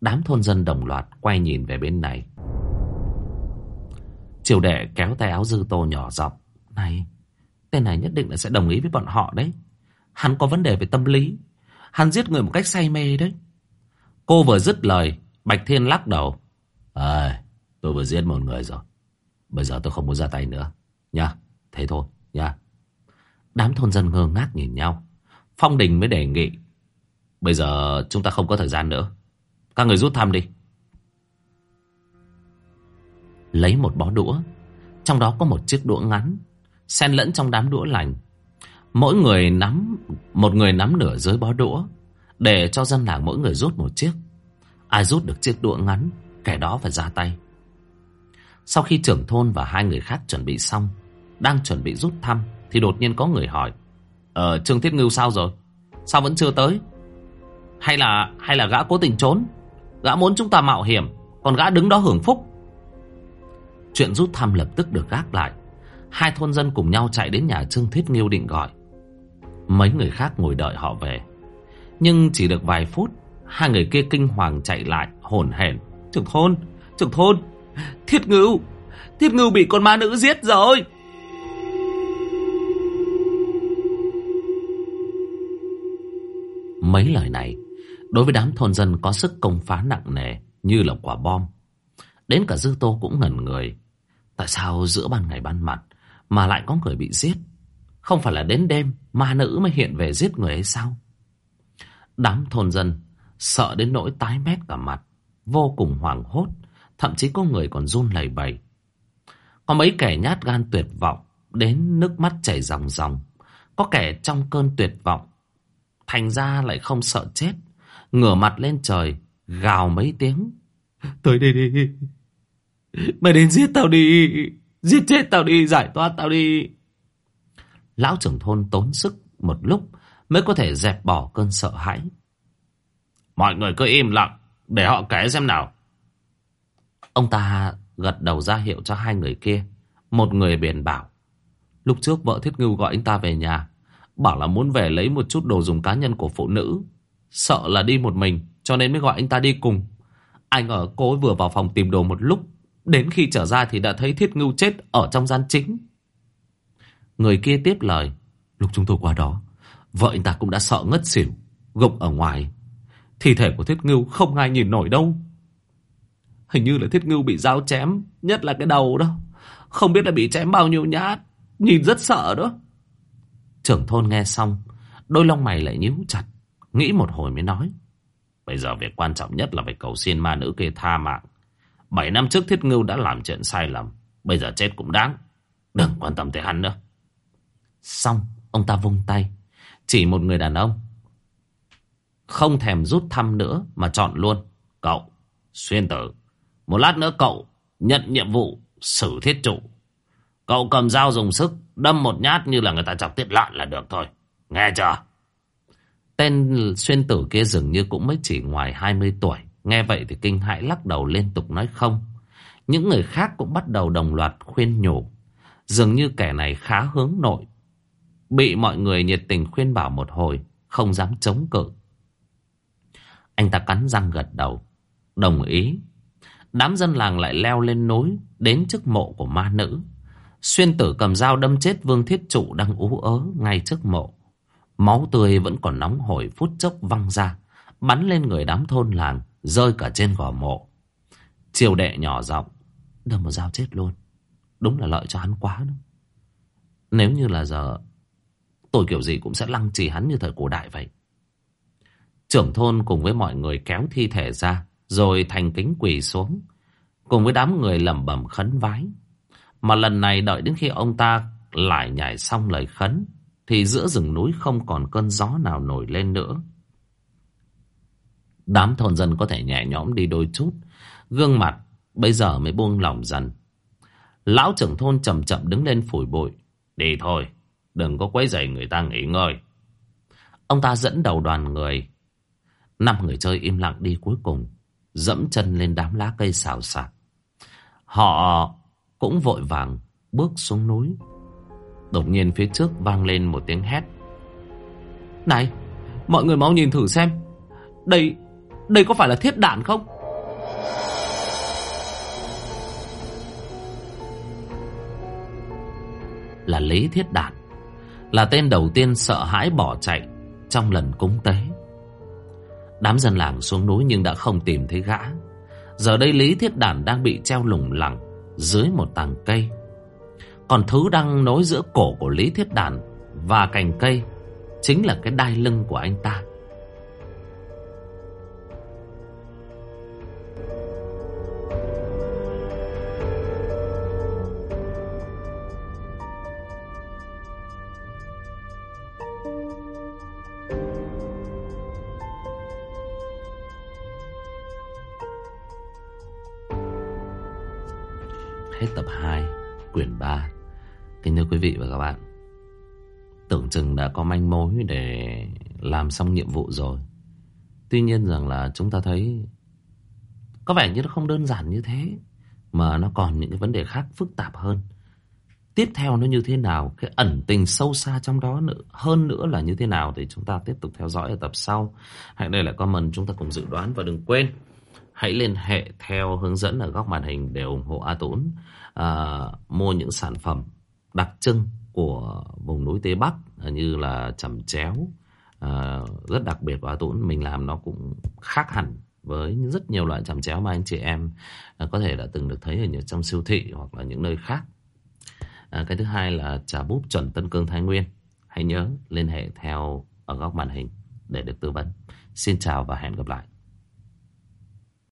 Đám thôn dân đồng loạt quay nhìn về bên này. Triều đệ kéo tay áo dư tô nhỏ giọng Này Tên này nhất định là sẽ đồng ý với bọn họ đấy Hắn có vấn đề về tâm lý Hắn giết người một cách say mê đấy Cô vừa dứt lời, Bạch Thiên lắc đầu. À, tôi vừa giết một người rồi. Bây giờ tôi không muốn ra tay nữa. Nha, thế thôi, nha. Đám thôn dân ngơ ngác nhìn nhau. Phong Đình mới đề nghị. Bây giờ chúng ta không có thời gian nữa. Các người rút thăm đi. Lấy một bó đũa. Trong đó có một chiếc đũa ngắn. Xen lẫn trong đám đũa lành. Mỗi người nắm, một người nắm nửa dưới bó đũa. Để cho dân làng mỗi người rút một chiếc. Ai rút được chiếc đũa ngắn, kẻ đó phải ra tay. Sau khi trưởng thôn và hai người khác chuẩn bị xong, đang chuẩn bị rút thăm, thì đột nhiên có người hỏi. Ờ, Trương Thiết Ngưu sao rồi? Sao vẫn chưa tới? Hay là hay là gã cố tình trốn? Gã muốn chúng ta mạo hiểm, còn gã đứng đó hưởng phúc. Chuyện rút thăm lập tức được gác lại. Hai thôn dân cùng nhau chạy đến nhà Trương Thiết Nghiêu định gọi. Mấy người khác ngồi đợi họ về. Nhưng chỉ được vài phút, hai người kia kinh hoàng chạy lại, hồn hển. Trưởng thôn, trưởng thôn, Thiết Ngưu, Thiết Ngưu bị con ma nữ giết rồi. Mấy lời này đối với đám thôn dân có sức công phá nặng nề như là quả bom. Đến cả Dư Tô cũng ngẩn người. Tại sao giữa ban ngày ban mặt mà lại có người bị giết? Không phải là đến đêm ma nữ mới hiện về giết người hay sao? Đám thôn dân sợ đến nỗi tái mét cả mặt, vô cùng hoảng hốt, thậm chí có người còn run lẩy bẩy. Có mấy kẻ nhát gan tuyệt vọng, đến nước mắt chảy ròng ròng. Có kẻ trong cơn tuyệt vọng, thành ra lại không sợ chết, ngửa mặt lên trời, gào mấy tiếng. Tới đây đi, mày đến giết tao đi, giết chết tao đi, giải thoát tao đi. Lão trưởng thôn tốn sức một lúc mới có thể dẹp bỏ cơn sợ hãi. Mọi người cứ im lặng, để họ kể xem nào. Ông ta gật đầu ra hiệu cho hai người kia. Một người biển bảo. Lúc trước vợ Thiết Ngưu gọi anh ta về nhà. Bảo là muốn về lấy một chút đồ dùng cá nhân của phụ nữ. Sợ là đi một mình cho nên mới gọi anh ta đi cùng. Anh ở cô ấy vừa vào phòng tìm đồ một lúc. Đến khi trở ra thì đã thấy Thiết Ngưu chết ở trong gian chính. Người kia tiếp lời. Lúc chúng tôi qua đó, vợ anh ta cũng đã sợ ngất xỉu, gục ở ngoài. Thi thể của Thiết Ngưu không ai nhìn nổi đâu. Hình như là Thiết Ngưu bị dao chém, nhất là cái đầu đó. Không biết là bị chém bao nhiêu nhát, nhìn rất sợ đó. Trưởng thôn nghe xong, đôi lông mày lại nhíu chặt, nghĩ một hồi mới nói. Bây giờ việc quan trọng nhất là phải cầu xin ma nữ kia tha mạng. Bảy năm trước Thiết Ngưu đã làm chuyện sai lầm, bây giờ chết cũng đáng. Đừng quan tâm tới hắn nữa. Xong, ông ta vung tay, chỉ một người đàn ông. Không thèm rút thăm nữa mà chọn luôn. Cậu, xuyên tử, một lát nữa cậu nhận nhiệm vụ xử thiết trụ. Cậu cầm dao dùng sức, đâm một nhát như là người ta chọc tiết lợn là được thôi. Nghe chưa? Tên xuyên tử kia dường như cũng mới chỉ ngoài 20 tuổi. Nghe vậy thì kinh hãi lắc đầu liên tục nói không. Những người khác cũng bắt đầu đồng loạt khuyên nhủ. Dường như kẻ này khá hướng nội. Bị mọi người nhiệt tình khuyên bảo một hồi, không dám chống cự. Anh ta cắn răng gật đầu, đồng ý Đám dân làng lại leo lên núi Đến trước mộ của ma nữ Xuyên tử cầm dao đâm chết Vương Thiết Trụ đang ú ớ ngay trước mộ Máu tươi vẫn còn nóng hổi phút chốc văng ra Bắn lên người đám thôn làng Rơi cả trên gò mộ Triều đệ nhỏ giọng Đâm một dao chết luôn Đúng là lợi cho hắn quá đó. Nếu như là giờ Tôi kiểu gì cũng sẽ lăng trì hắn như thời cổ đại vậy Trưởng thôn cùng với mọi người kéo thi thể ra rồi thành kính quỳ xuống, cùng với đám người lẩm bẩm khấn vái. Mà lần này đợi đến khi ông ta lại nhảy xong lời khấn, thì giữa rừng núi không còn cơn gió nào nổi lên nữa. Đám thôn dân có thể nhẹ nhõm đi đôi chút, gương mặt bây giờ mới buông lỏng dần. Lão trưởng thôn chậm chậm đứng lên phủi bụi. Đi thôi, đừng có quấy rầy người ta nghỉ ngơi. Ông ta dẫn đầu đoàn người. Năm người chơi im lặng đi cuối cùng dẫm chân lên đám lá cây xào xạc. Họ cũng vội vàng bước xuống núi. Đột nhiên phía trước vang lên một tiếng hét. Này, mọi người mau nhìn thử xem. Đây, đây có phải là thiết đạn không? Là Lý Thiết Đạn. Là tên đầu tiên sợ hãi bỏ chạy trong lần cúng tế. Đám dân làng xuống núi nhưng đã không tìm thấy gã. Giờ đây Lý Thiết Đản đang bị treo lủng lẳng dưới một tàng cây. Còn thứ đang nối giữa cổ của Lý Thiết Đản và cành cây chính là cái đai lưng của anh ta. Tưởng chừng đã có manh mối để làm xong nhiệm vụ rồi. Tuy nhiên rằng là chúng ta thấy Có vẻ như nó không đơn giản như thế Mà nó còn những cái vấn đề khác phức tạp hơn. Tiếp theo nó như thế nào Cái ẩn tình sâu xa trong đó nữa Hơn nữa là như thế nào Thì chúng ta tiếp tục theo dõi ở tập sau. Hãy để lại comment chúng ta cùng dự đoán Và đừng quên Hãy liên hệ theo hướng dẫn ở góc màn hình để ủng hộ A Tốn à, mua những sản phẩm đặc trưng của vùng núi Tây Bắc à, như là chẩm chéo à, rất đặc biệt và A mình làm nó cũng khác hẳn với rất nhiều loại chẩm chéo mà anh chị em à, có thể đã từng được thấy ở trong siêu thị hoặc là những nơi khác. À, cái thứ hai là trà búp chuẩn Tân Cương Thái Nguyên. Hãy nhớ liên hệ theo ở góc màn hình để được tư vấn. Xin chào và hẹn gặp lại.